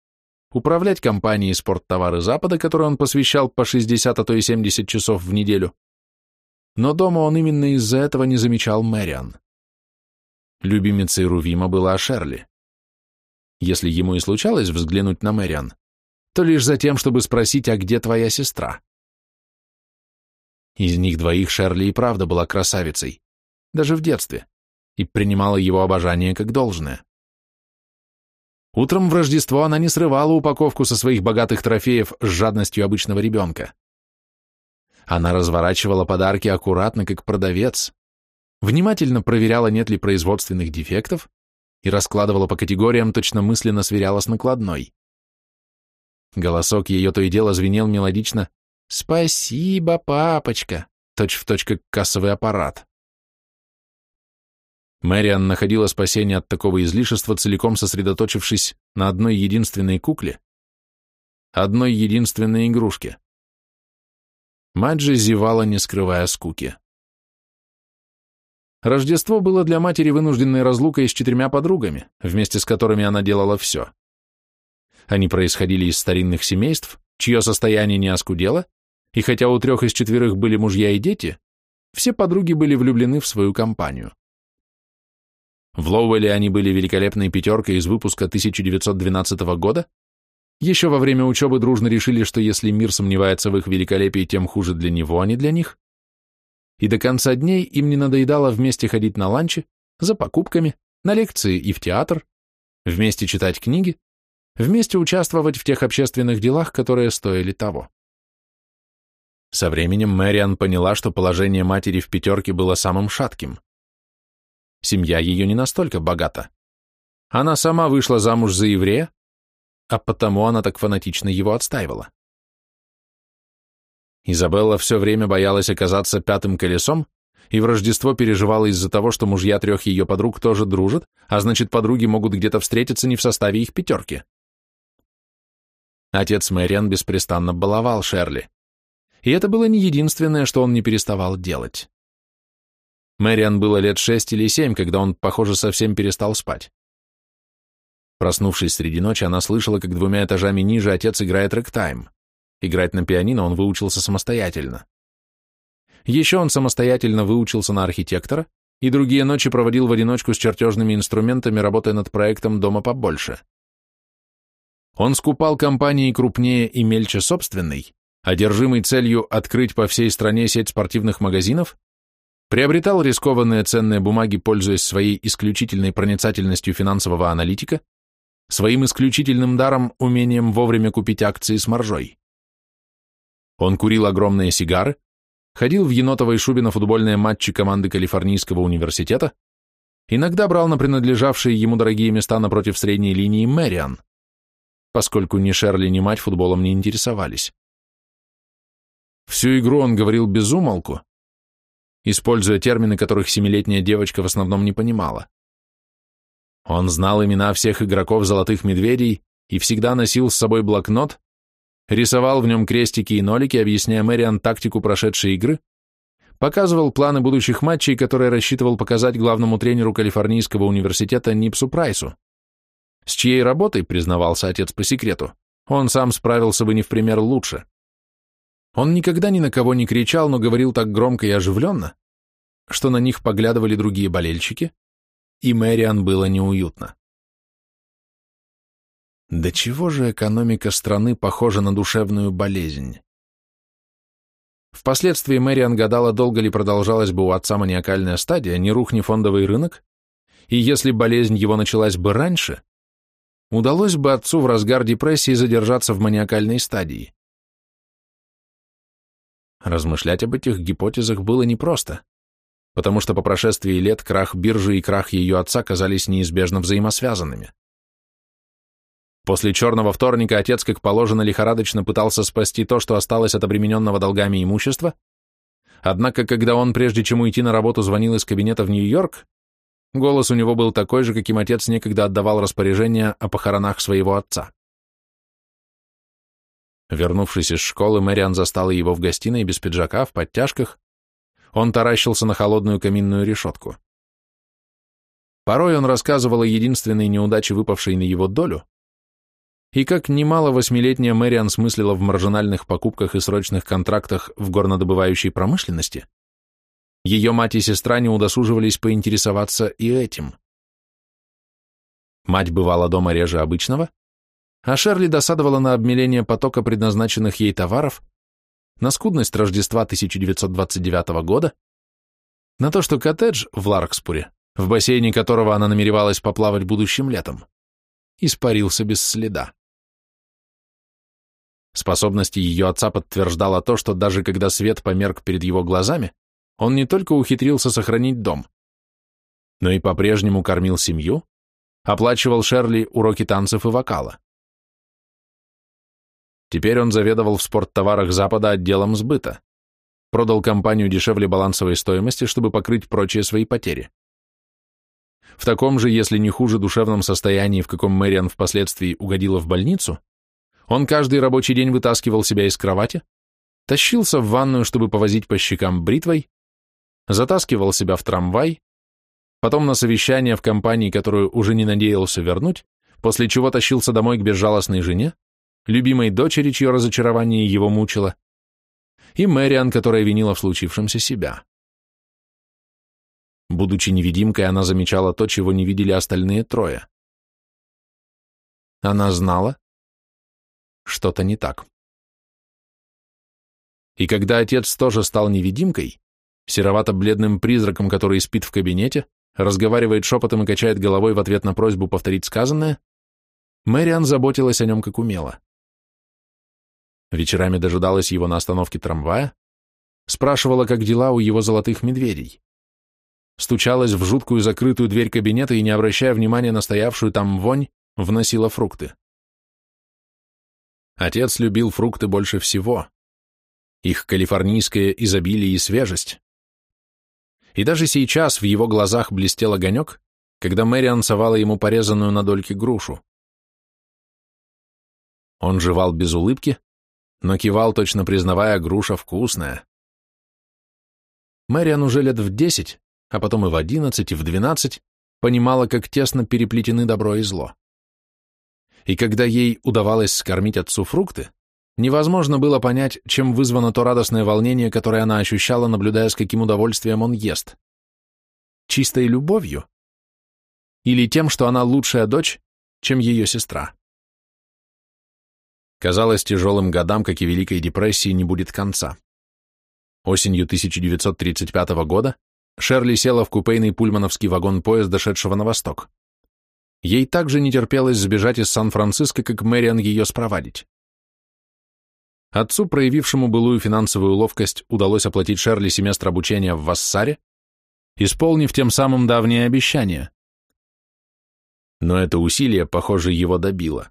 управлять компанией спорттовары Запада, которой он посвящал по 60, а то и 70 часов в неделю. Но дома он именно из-за этого не замечал Мэриан. Любимицей Рувима была Шерли. Если ему и случалось взглянуть на Мэриан, то лишь за тем, чтобы спросить, а где твоя сестра? Из них двоих Шерли и правда была красавицей, даже в детстве, и принимала его обожание как должное. Утром в Рождество она не срывала упаковку со своих богатых трофеев с жадностью обычного ребенка. Она разворачивала подарки аккуратно, как продавец, внимательно проверяла, нет ли производственных дефектов, и раскладывала по категориям, точно мысленно сверяла с накладной. Голосок ее то и дело звенел мелодично, «Спасибо, папочка!» точь в точь кассовый аппарат. Мэриан находила спасение от такого излишества, целиком сосредоточившись на одной единственной кукле, одной единственной игрушке. Мать зевала, не скрывая скуки. Рождество было для матери вынужденной разлукой с четырьмя подругами, вместе с которыми она делала все. Они происходили из старинных семейств, чье состояние не оскудело, и хотя у трех из четверых были мужья и дети, все подруги были влюблены в свою компанию. В Лоуэлле они были великолепной пятеркой из выпуска 1912 года. Еще во время учебы дружно решили, что если мир сомневается в их великолепии, тем хуже для него, а не для них. И до конца дней им не надоедало вместе ходить на ланчи, за покупками, на лекции и в театр, вместе читать книги, вместе участвовать в тех общественных делах, которые стоили того. Со временем Мэриан поняла, что положение матери в пятерке было самым шатким. Семья ее не настолько богата. Она сама вышла замуж за еврея, а потому она так фанатично его отстаивала. Изабелла все время боялась оказаться пятым колесом и в Рождество переживала из-за того, что мужья трех ее подруг тоже дружат, а значит, подруги могут где-то встретиться не в составе их пятерки. Отец Мэриан беспрестанно баловал Шерли и это было не единственное, что он не переставал делать. Мэриан было лет шесть или семь, когда он, похоже, совсем перестал спать. Проснувшись среди ночи, она слышала, как двумя этажами ниже отец играет рэк-тайм. Играть на пианино он выучился самостоятельно. Еще он самостоятельно выучился на архитектора и другие ночи проводил в одиночку с чертежными инструментами, работая над проектом дома побольше. Он скупал компании крупнее и мельче собственной одержимый целью открыть по всей стране сеть спортивных магазинов, приобретал рискованные ценные бумаги, пользуясь своей исключительной проницательностью финансового аналитика, своим исключительным даром умением вовремя купить акции с маржой. Он курил огромные сигары, ходил в енотовой шубе на футбольные матчи команды Калифорнийского университета, иногда брал на принадлежавшие ему дорогие места напротив средней линии Мэриан, поскольку ни Шерли, ни мать футболом не интересовались. Всю игру он говорил без умолку, используя термины, которых семилетняя девочка в основном не понимала. Он знал имена всех игроков «Золотых медведей» и всегда носил с собой блокнот, рисовал в нем крестики и нолики, объясняя Мэриан тактику прошедшей игры, показывал планы будущих матчей, которые рассчитывал показать главному тренеру Калифорнийского университета Нипсу Прайсу, с чьей работой, признавался отец по секрету, он сам справился бы не в пример лучше. Он никогда ни на кого не кричал, но говорил так громко и оживленно, что на них поглядывали другие болельщики, и Мэриан было неуютно. Да чего же экономика страны похожа на душевную болезнь? Впоследствии Мэриан гадала, долго ли продолжалась бы у отца маниакальная стадия, не рухни фондовый рынок, и если болезнь его началась бы раньше, удалось бы отцу в разгар депрессии задержаться в маниакальной стадии. Размышлять об этих гипотезах было непросто, потому что по прошествии лет крах биржи и крах ее отца казались неизбежно взаимосвязанными. После черного вторника отец, как положено, лихорадочно пытался спасти то, что осталось от обремененного долгами имущества, однако когда он, прежде чем уйти на работу, звонил из кабинета в Нью-Йорк, голос у него был такой же, каким отец некогда отдавал распоряжения о похоронах своего отца. Вернувшись из школы, Мэриан застала его в гостиной без пиджака, в подтяжках. Он таращился на холодную каминную решетку. Порой он рассказывал о единственной неудаче, выпавшей на его долю, и как немало восьмилетняя Мэриан смыслила в маржинальных покупках и срочных контрактах в горнодобывающей промышленности, ее мать и сестра не удосуживались поинтересоваться и этим. Мать бывала дома реже обычного, а Шерли досадовала на обмеление потока предназначенных ей товаров, на скудность Рождества 1929 года, на то, что коттедж в Ларкспуре, в бассейне которого она намеревалась поплавать будущим летом, испарился без следа. Способности ее отца подтверждало то, что даже когда свет померк перед его глазами, он не только ухитрился сохранить дом, но и по-прежнему кормил семью, оплачивал Шерли уроки танцев и вокала. Теперь он заведовал в спорттоварах Запада отделом сбыта. Продал компанию дешевле балансовой стоимости, чтобы покрыть прочие свои потери. В таком же, если не хуже, душевном состоянии, в каком Мэриан впоследствии угодила в больницу, он каждый рабочий день вытаскивал себя из кровати, тащился в ванную, чтобы повозить по щекам бритвой, затаскивал себя в трамвай, потом на совещание в компании, которую уже не надеялся вернуть, после чего тащился домой к безжалостной жене, Любимой дочери, чье разочарование его мучило, и Мэриан, которая винила в случившемся себя. Будучи невидимкой, она замечала то, чего не видели остальные трое. Она знала, что-то не так. И когда отец тоже стал невидимкой, серовато-бледным призраком, который спит в кабинете, разговаривает шепотом и качает головой в ответ на просьбу повторить сказанное, Мэриан заботилась о нем как умела. Вечерами дожидалась его на остановке трамвая, спрашивала, как дела у его золотых медведей. Стучалась в жуткую закрытую дверь кабинета и, не обращая внимания на стоявшую там вонь, вносила фрукты. Отец любил фрукты больше всего. Их калифорнийское изобилие и свежесть. И даже сейчас в его глазах блестел огонек, когда Мэри совала ему порезанную на дольки грушу. Он жевал без улыбки, но кивал, точно признавая, груша вкусная. Мэриан уже лет в десять, а потом и в одиннадцать, и в двенадцать, понимала, как тесно переплетены добро и зло. И когда ей удавалось скормить отцу фрукты, невозможно было понять, чем вызвано то радостное волнение, которое она ощущала, наблюдая, с каким удовольствием он ест. Чистой любовью? Или тем, что она лучшая дочь, чем ее сестра? Казалось, тяжелым годам, как и Великой депрессии, не будет конца. Осенью 1935 года Шерли села в купейный пульмановский вагон поезда, шедшего на восток. Ей также не терпелось сбежать из Сан-Франциско, как Мэриан ее спровадить. Отцу, проявившему былую финансовую ловкость, удалось оплатить Шерли семестр обучения в Вассаре, исполнив тем самым давнее обещание. Но это усилие, похоже, его добило.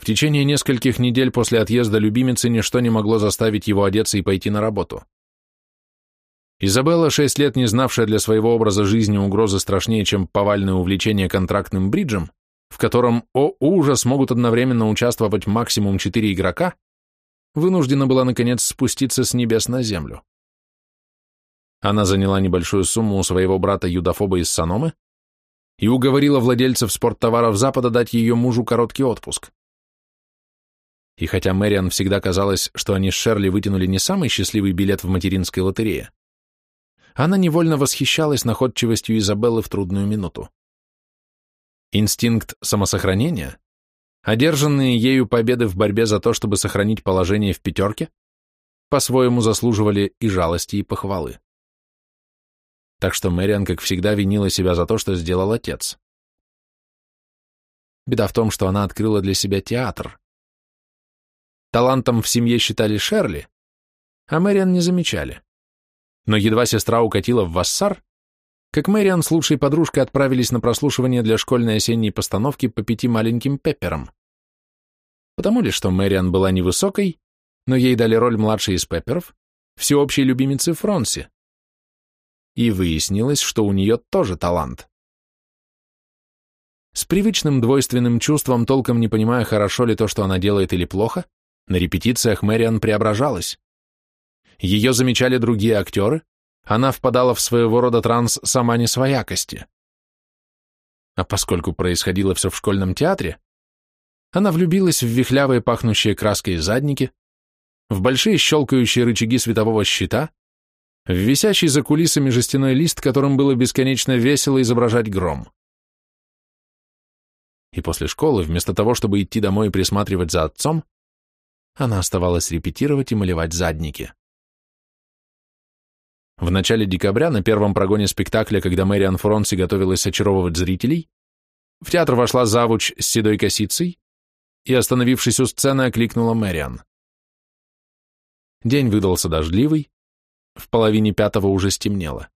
В течение нескольких недель после отъезда любимицы ничто не могло заставить его одеться и пойти на работу. Изабелла, шесть лет не знавшая для своего образа жизни угрозы страшнее, чем повальное увлечение контрактным бриджем, в котором, о ужас, могут одновременно участвовать максимум четыре игрока, вынуждена была, наконец, спуститься с небес на землю. Она заняла небольшую сумму у своего брата-юдофоба из Саномы и уговорила владельцев спорттоваров Запада дать ее мужу короткий отпуск. И хотя Мэриан всегда казалось, что они с Шерли вытянули не самый счастливый билет в материнской лотерее, она невольно восхищалась находчивостью Изабеллы в трудную минуту. Инстинкт самосохранения, одержанные ею победы в борьбе за то, чтобы сохранить положение в пятерке, по-своему заслуживали и жалости, и похвалы. Так что Мэриан, как всегда, винила себя за то, что сделал отец. Беда в том, что она открыла для себя театр, талантом в семье считали Шерли, а Мэриан не замечали. Но едва сестра укатила в Вассар, как Мэриан с лучшей подружкой отправились на прослушивание для школьной осенней постановки по пяти маленьким пепперам. Потому ли, что Мэриан была невысокой, но ей дали роль младшей из пепперов, всеобщей любимицы Фронси. И выяснилось, что у нее тоже талант. С привычным двойственным чувством, толком не понимая, хорошо ли то, что она делает или плохо, на репетициях Мэриан преображалась. Ее замечали другие актеры, она впадала в своего рода транс сама не своякости. А поскольку происходило все в школьном театре, она влюбилась в вихлявые пахнущие краской задники, в большие щелкающие рычаги светового щита, в висящий за кулисами жестяной лист, которым было бесконечно весело изображать гром. И после школы, вместо того, чтобы идти домой и присматривать за отцом, она оставалась репетировать и малевать задники. В начале декабря, на первом прогоне спектакля, когда Мэриан Фронси готовилась очаровывать зрителей, в театр вошла завуч с седой косицей и, остановившись у сцены, окликнула Мэриан. День выдался дождливый, в половине пятого уже стемнело.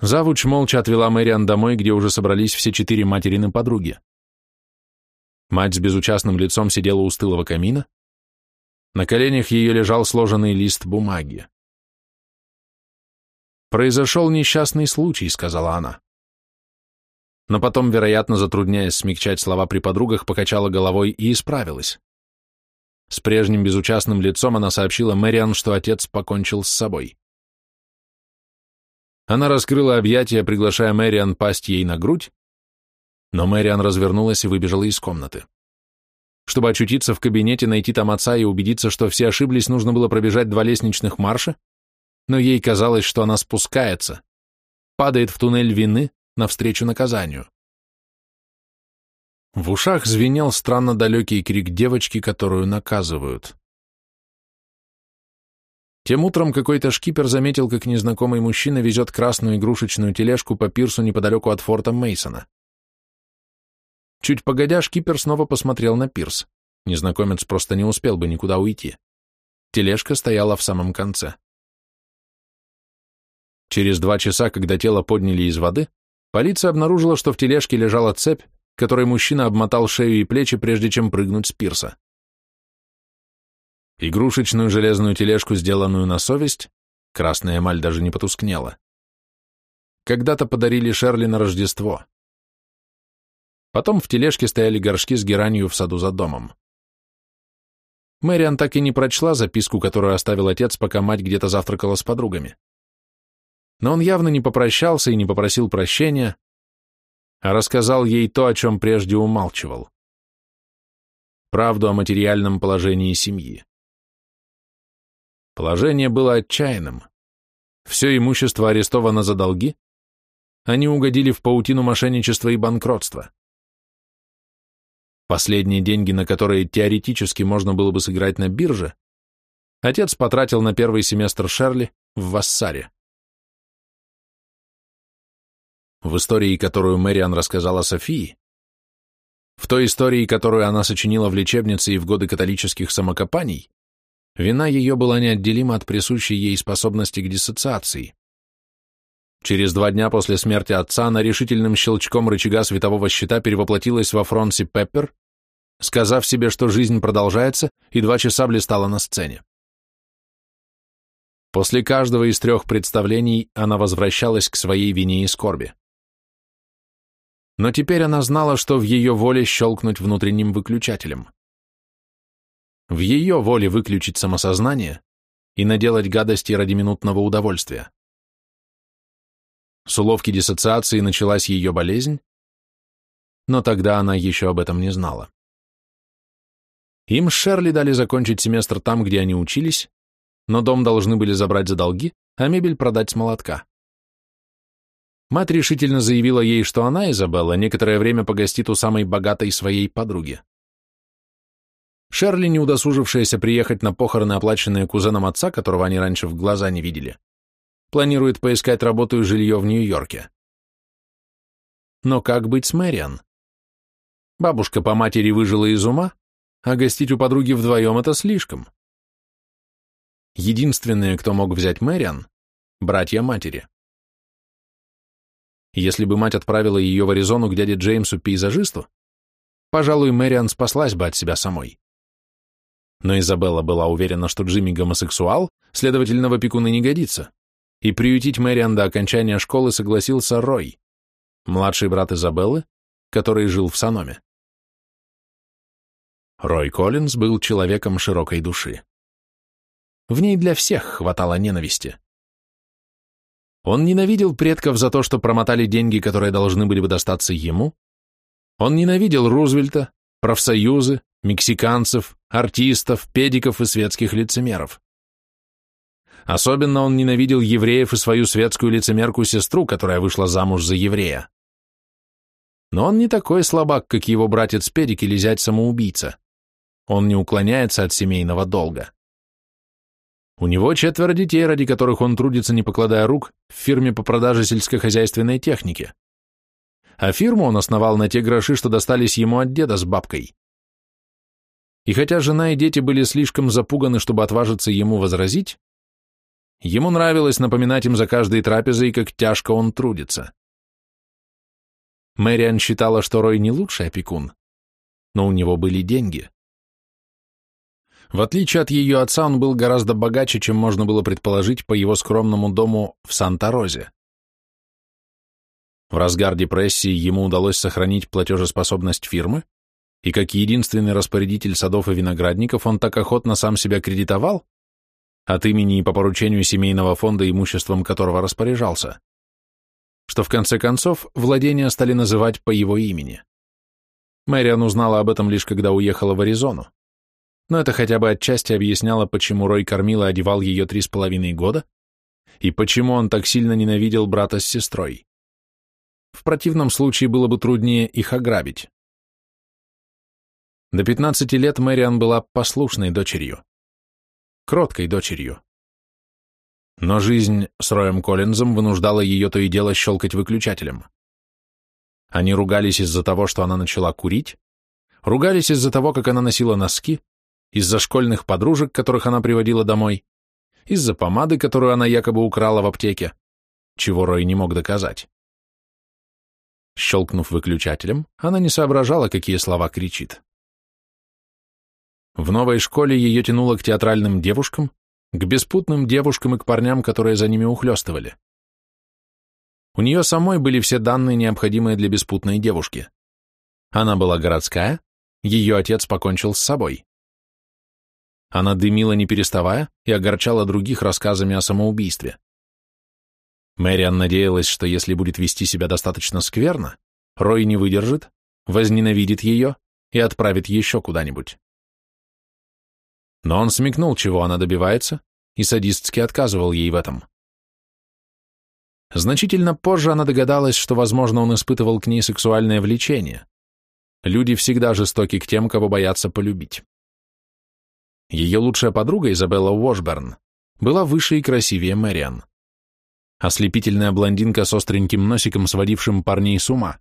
Завуч молча отвела Мэриан домой, где уже собрались все четыре материны подруги. Мать с безучастным лицом сидела у стылого камина. На коленях ее лежал сложенный лист бумаги. «Произошел несчастный случай», — сказала она. Но потом, вероятно, затрудняясь смягчать слова при подругах, покачала головой и исправилась. С прежним безучастным лицом она сообщила Мэриан, что отец покончил с собой. Она раскрыла объятия, приглашая Мэриан пасть ей на грудь, но Мэриан развернулась и выбежала из комнаты. Чтобы очутиться в кабинете, найти там отца и убедиться, что все ошиблись, нужно было пробежать два лестничных марша, но ей казалось, что она спускается, падает в туннель вины навстречу наказанию. В ушах звенел странно далекий крик девочки, которую наказывают. Тем утром какой-то шкипер заметил, как незнакомый мужчина везет красную игрушечную тележку по пирсу неподалеку от форта Мейсона. Чуть погодя, шкипер снова посмотрел на пирс. Незнакомец просто не успел бы никуда уйти. Тележка стояла в самом конце. Через два часа, когда тело подняли из воды, полиция обнаружила, что в тележке лежала цепь, которой мужчина обмотал шею и плечи, прежде чем прыгнуть с пирса. Игрушечную железную тележку, сделанную на совесть, красная эмаль даже не потускнела. Когда-то подарили Шерли на Рождество. Потом в тележке стояли горшки с геранью в саду за домом. Мэриан так и не прочла записку, которую оставил отец, пока мать где-то завтракала с подругами. Но он явно не попрощался и не попросил прощения, а рассказал ей то, о чем прежде умалчивал. Правду о материальном положении семьи. Положение было отчаянным. Все имущество арестовано за долги, они угодили в паутину мошенничества и банкротства. Последние деньги, на которые теоретически можно было бы сыграть на бирже, отец потратил на первый семестр Шерли в Вассаре. В истории, которую Мэриан рассказала Софии, в той истории, которую она сочинила в лечебнице и в годы католических самокопаний, вина ее была неотделима от присущей ей способности к диссоциации. Через два дня после смерти отца она решительным щелчком рычага светового щита перевоплотилась во Фронси Пеппер, сказав себе, что жизнь продолжается, и два часа блистала на сцене. После каждого из трех представлений она возвращалась к своей вине и скорби. Но теперь она знала, что в ее воле щелкнуть внутренним выключателем. В ее воле выключить самосознание и наделать гадости ради минутного удовольствия. С уловки диссоциации началась ее болезнь, но тогда она еще об этом не знала. Им с Шерли дали закончить семестр там, где они учились, но дом должны были забрать за долги, а мебель продать с молотка. Мать решительно заявила ей, что она, Изабелла, некоторое время погостит у самой богатой своей подруги. Шерли, не удосужившаяся приехать на похороны, оплаченные кузеном отца, которого они раньше в глаза не видели, планирует поискать работу и жилье в Нью-Йорке. Но как быть с Мэриан? Бабушка по матери выжила из ума, а гостить у подруги вдвоем — это слишком. Единственные, кто мог взять Мэриан — братья матери. Если бы мать отправила ее в Аризону к дяде Джеймсу пейзажисту, пожалуй, Мэриан спаслась бы от себя самой. Но Изабелла была уверена, что Джимми гомосексуал, следовательно, в опекуны не годится, и приютить Мэриан до окончания школы согласился Рой, младший брат Изабеллы, который жил в Саноме. Рой Коллинз был человеком широкой души. В ней для всех хватало ненависти. Он ненавидел предков за то, что промотали деньги, которые должны были бы достаться ему. Он ненавидел Рузвельта, профсоюзы, мексиканцев, артистов, педиков и светских лицемеров. Особенно он ненавидел евреев и свою светскую лицемерку-сестру, которая вышла замуж за еврея. Но он не такой слабак, как его братец Педик или зять-самоубийца. Он не уклоняется от семейного долга. У него четверо детей, ради которых он трудится, не покладая рук, в фирме по продаже сельскохозяйственной техники. А фирму он основал на те гроши, что достались ему от деда с бабкой. И хотя жена и дети были слишком запуганы, чтобы отважиться ему возразить, ему нравилось напоминать им за каждой трапезой, как тяжко он трудится. Мэриан считала, что Рой не лучший опекун, но у него были деньги. В отличие от ее отца, он был гораздо богаче, чем можно было предположить по его скромному дому в Санта-Розе. В разгар депрессии ему удалось сохранить платежеспособность фирмы, и как единственный распорядитель садов и виноградников он так охотно сам себя кредитовал, от имени и по поручению семейного фонда, имуществом которого распоряжался, что в конце концов владения стали называть по его имени. Мэриан узнала об этом лишь когда уехала в Аризону но это хотя бы отчасти объясняло, почему Рой кормила и одевал ее три с половиной года, и почему он так сильно ненавидел брата с сестрой. В противном случае было бы труднее их ограбить. До 15 лет Мэриан была послушной дочерью, кроткой дочерью. Но жизнь с Роем Коллинзом вынуждала ее то и дело щелкать выключателем. Они ругались из-за того, что она начала курить, ругались из-за того, как она носила носки, из-за школьных подружек, которых она приводила домой, из-за помады, которую она якобы украла в аптеке, чего Рой не мог доказать. Щелкнув выключателем, она не соображала, какие слова кричит. В новой школе ее тянуло к театральным девушкам, к беспутным девушкам и к парням, которые за ними ухлестывали. У нее самой были все данные, необходимые для беспутной девушки. Она была городская, ее отец покончил с собой. Она дымила, не переставая, и огорчала других рассказами о самоубийстве. Мэриан надеялась, что если будет вести себя достаточно скверно, Рой не выдержит, возненавидит ее и отправит еще куда-нибудь. Но он смекнул, чего она добивается, и садистски отказывал ей в этом. Значительно позже она догадалась, что, возможно, он испытывал к ней сексуальное влечение. Люди всегда жестоки к тем, кого боятся полюбить. Ее лучшая подруга Изабелла Уошберн была выше и красивее Мэриан. Ослепительная блондинка с остреньким носиком, сводившим парней с ума.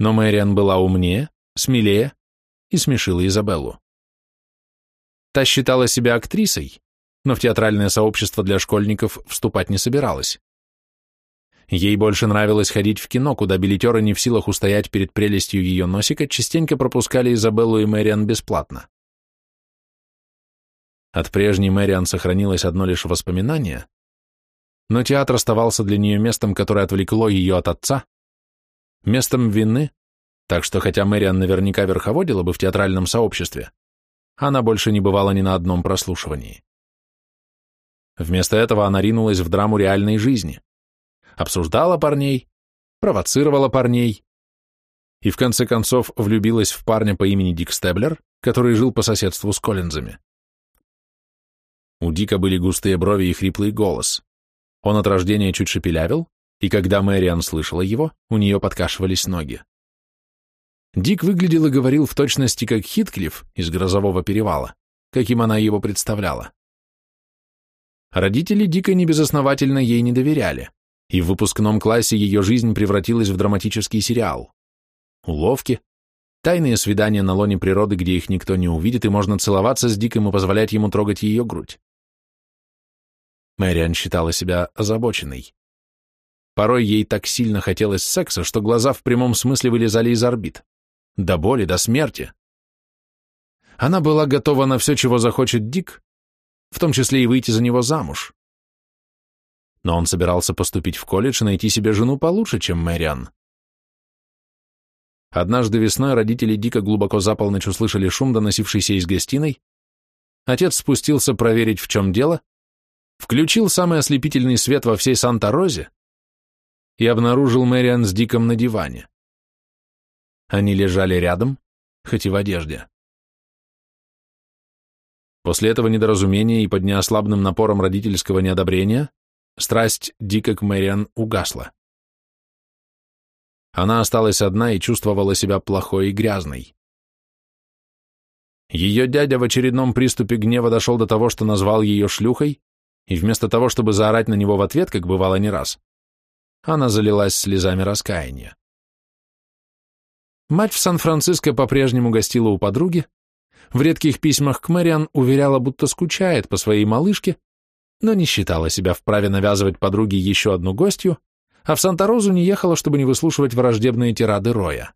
Но Мэриан была умнее, смелее и смешила Изабеллу. Та считала себя актрисой, но в театральное сообщество для школьников вступать не собиралась. Ей больше нравилось ходить в кино, куда билетеры не в силах устоять перед прелестью ее носика, частенько пропускали Изабеллу и Мэриан бесплатно. От прежней Мэриан сохранилось одно лишь воспоминание, но театр оставался для нее местом, которое отвлекло ее от отца, местом вины, так что хотя Мэриан наверняка верховодила бы в театральном сообществе, она больше не бывала ни на одном прослушивании. Вместо этого она ринулась в драму реальной жизни, обсуждала парней, провоцировала парней и в конце концов влюбилась в парня по имени Дик Стеблер, который жил по соседству с Коллинзами. У Дика были густые брови и хриплый голос. Он от рождения чуть шепелявил, и когда Мэриан слышала его, у нее подкашивались ноги. Дик выглядел и говорил в точности как Хитклифф из «Грозового перевала», каким она его представляла. Родители Дика небезосновательно ей не доверяли, и в выпускном классе ее жизнь превратилась в драматический сериал. Уловки, тайные свидания на лоне природы, где их никто не увидит, и можно целоваться с Диком и позволять ему трогать ее грудь. Мэриан считала себя озабоченной. Порой ей так сильно хотелось секса, что глаза в прямом смысле вылезали из орбит. До боли, до смерти. Она была готова на все, чего захочет Дик, в том числе и выйти за него замуж. Но он собирался поступить в колледж и найти себе жену получше, чем Мэриан. Однажды весной родители Дика глубоко за полночь услышали шум, доносившийся из гостиной. Отец спустился проверить, в чем дело, включил самый ослепительный свет во всей Санта-Розе и обнаружил Мэриан с Диком на диване. Они лежали рядом, хоть и в одежде. После этого недоразумения и под неослабным напором родительского неодобрения страсть Дика к Мэриан угасла. Она осталась одна и чувствовала себя плохой и грязной. Ее дядя в очередном приступе гнева дошел до того, что назвал ее шлюхой и вместо того, чтобы заорать на него в ответ, как бывало не раз, она залилась слезами раскаяния. Мать в Сан-Франциско по-прежнему гостила у подруги, в редких письмах к Мэриан уверяла, будто скучает по своей малышке, но не считала себя вправе навязывать подруге еще одну гостью, а в Санта-Розу не ехала, чтобы не выслушивать враждебные тирады Роя.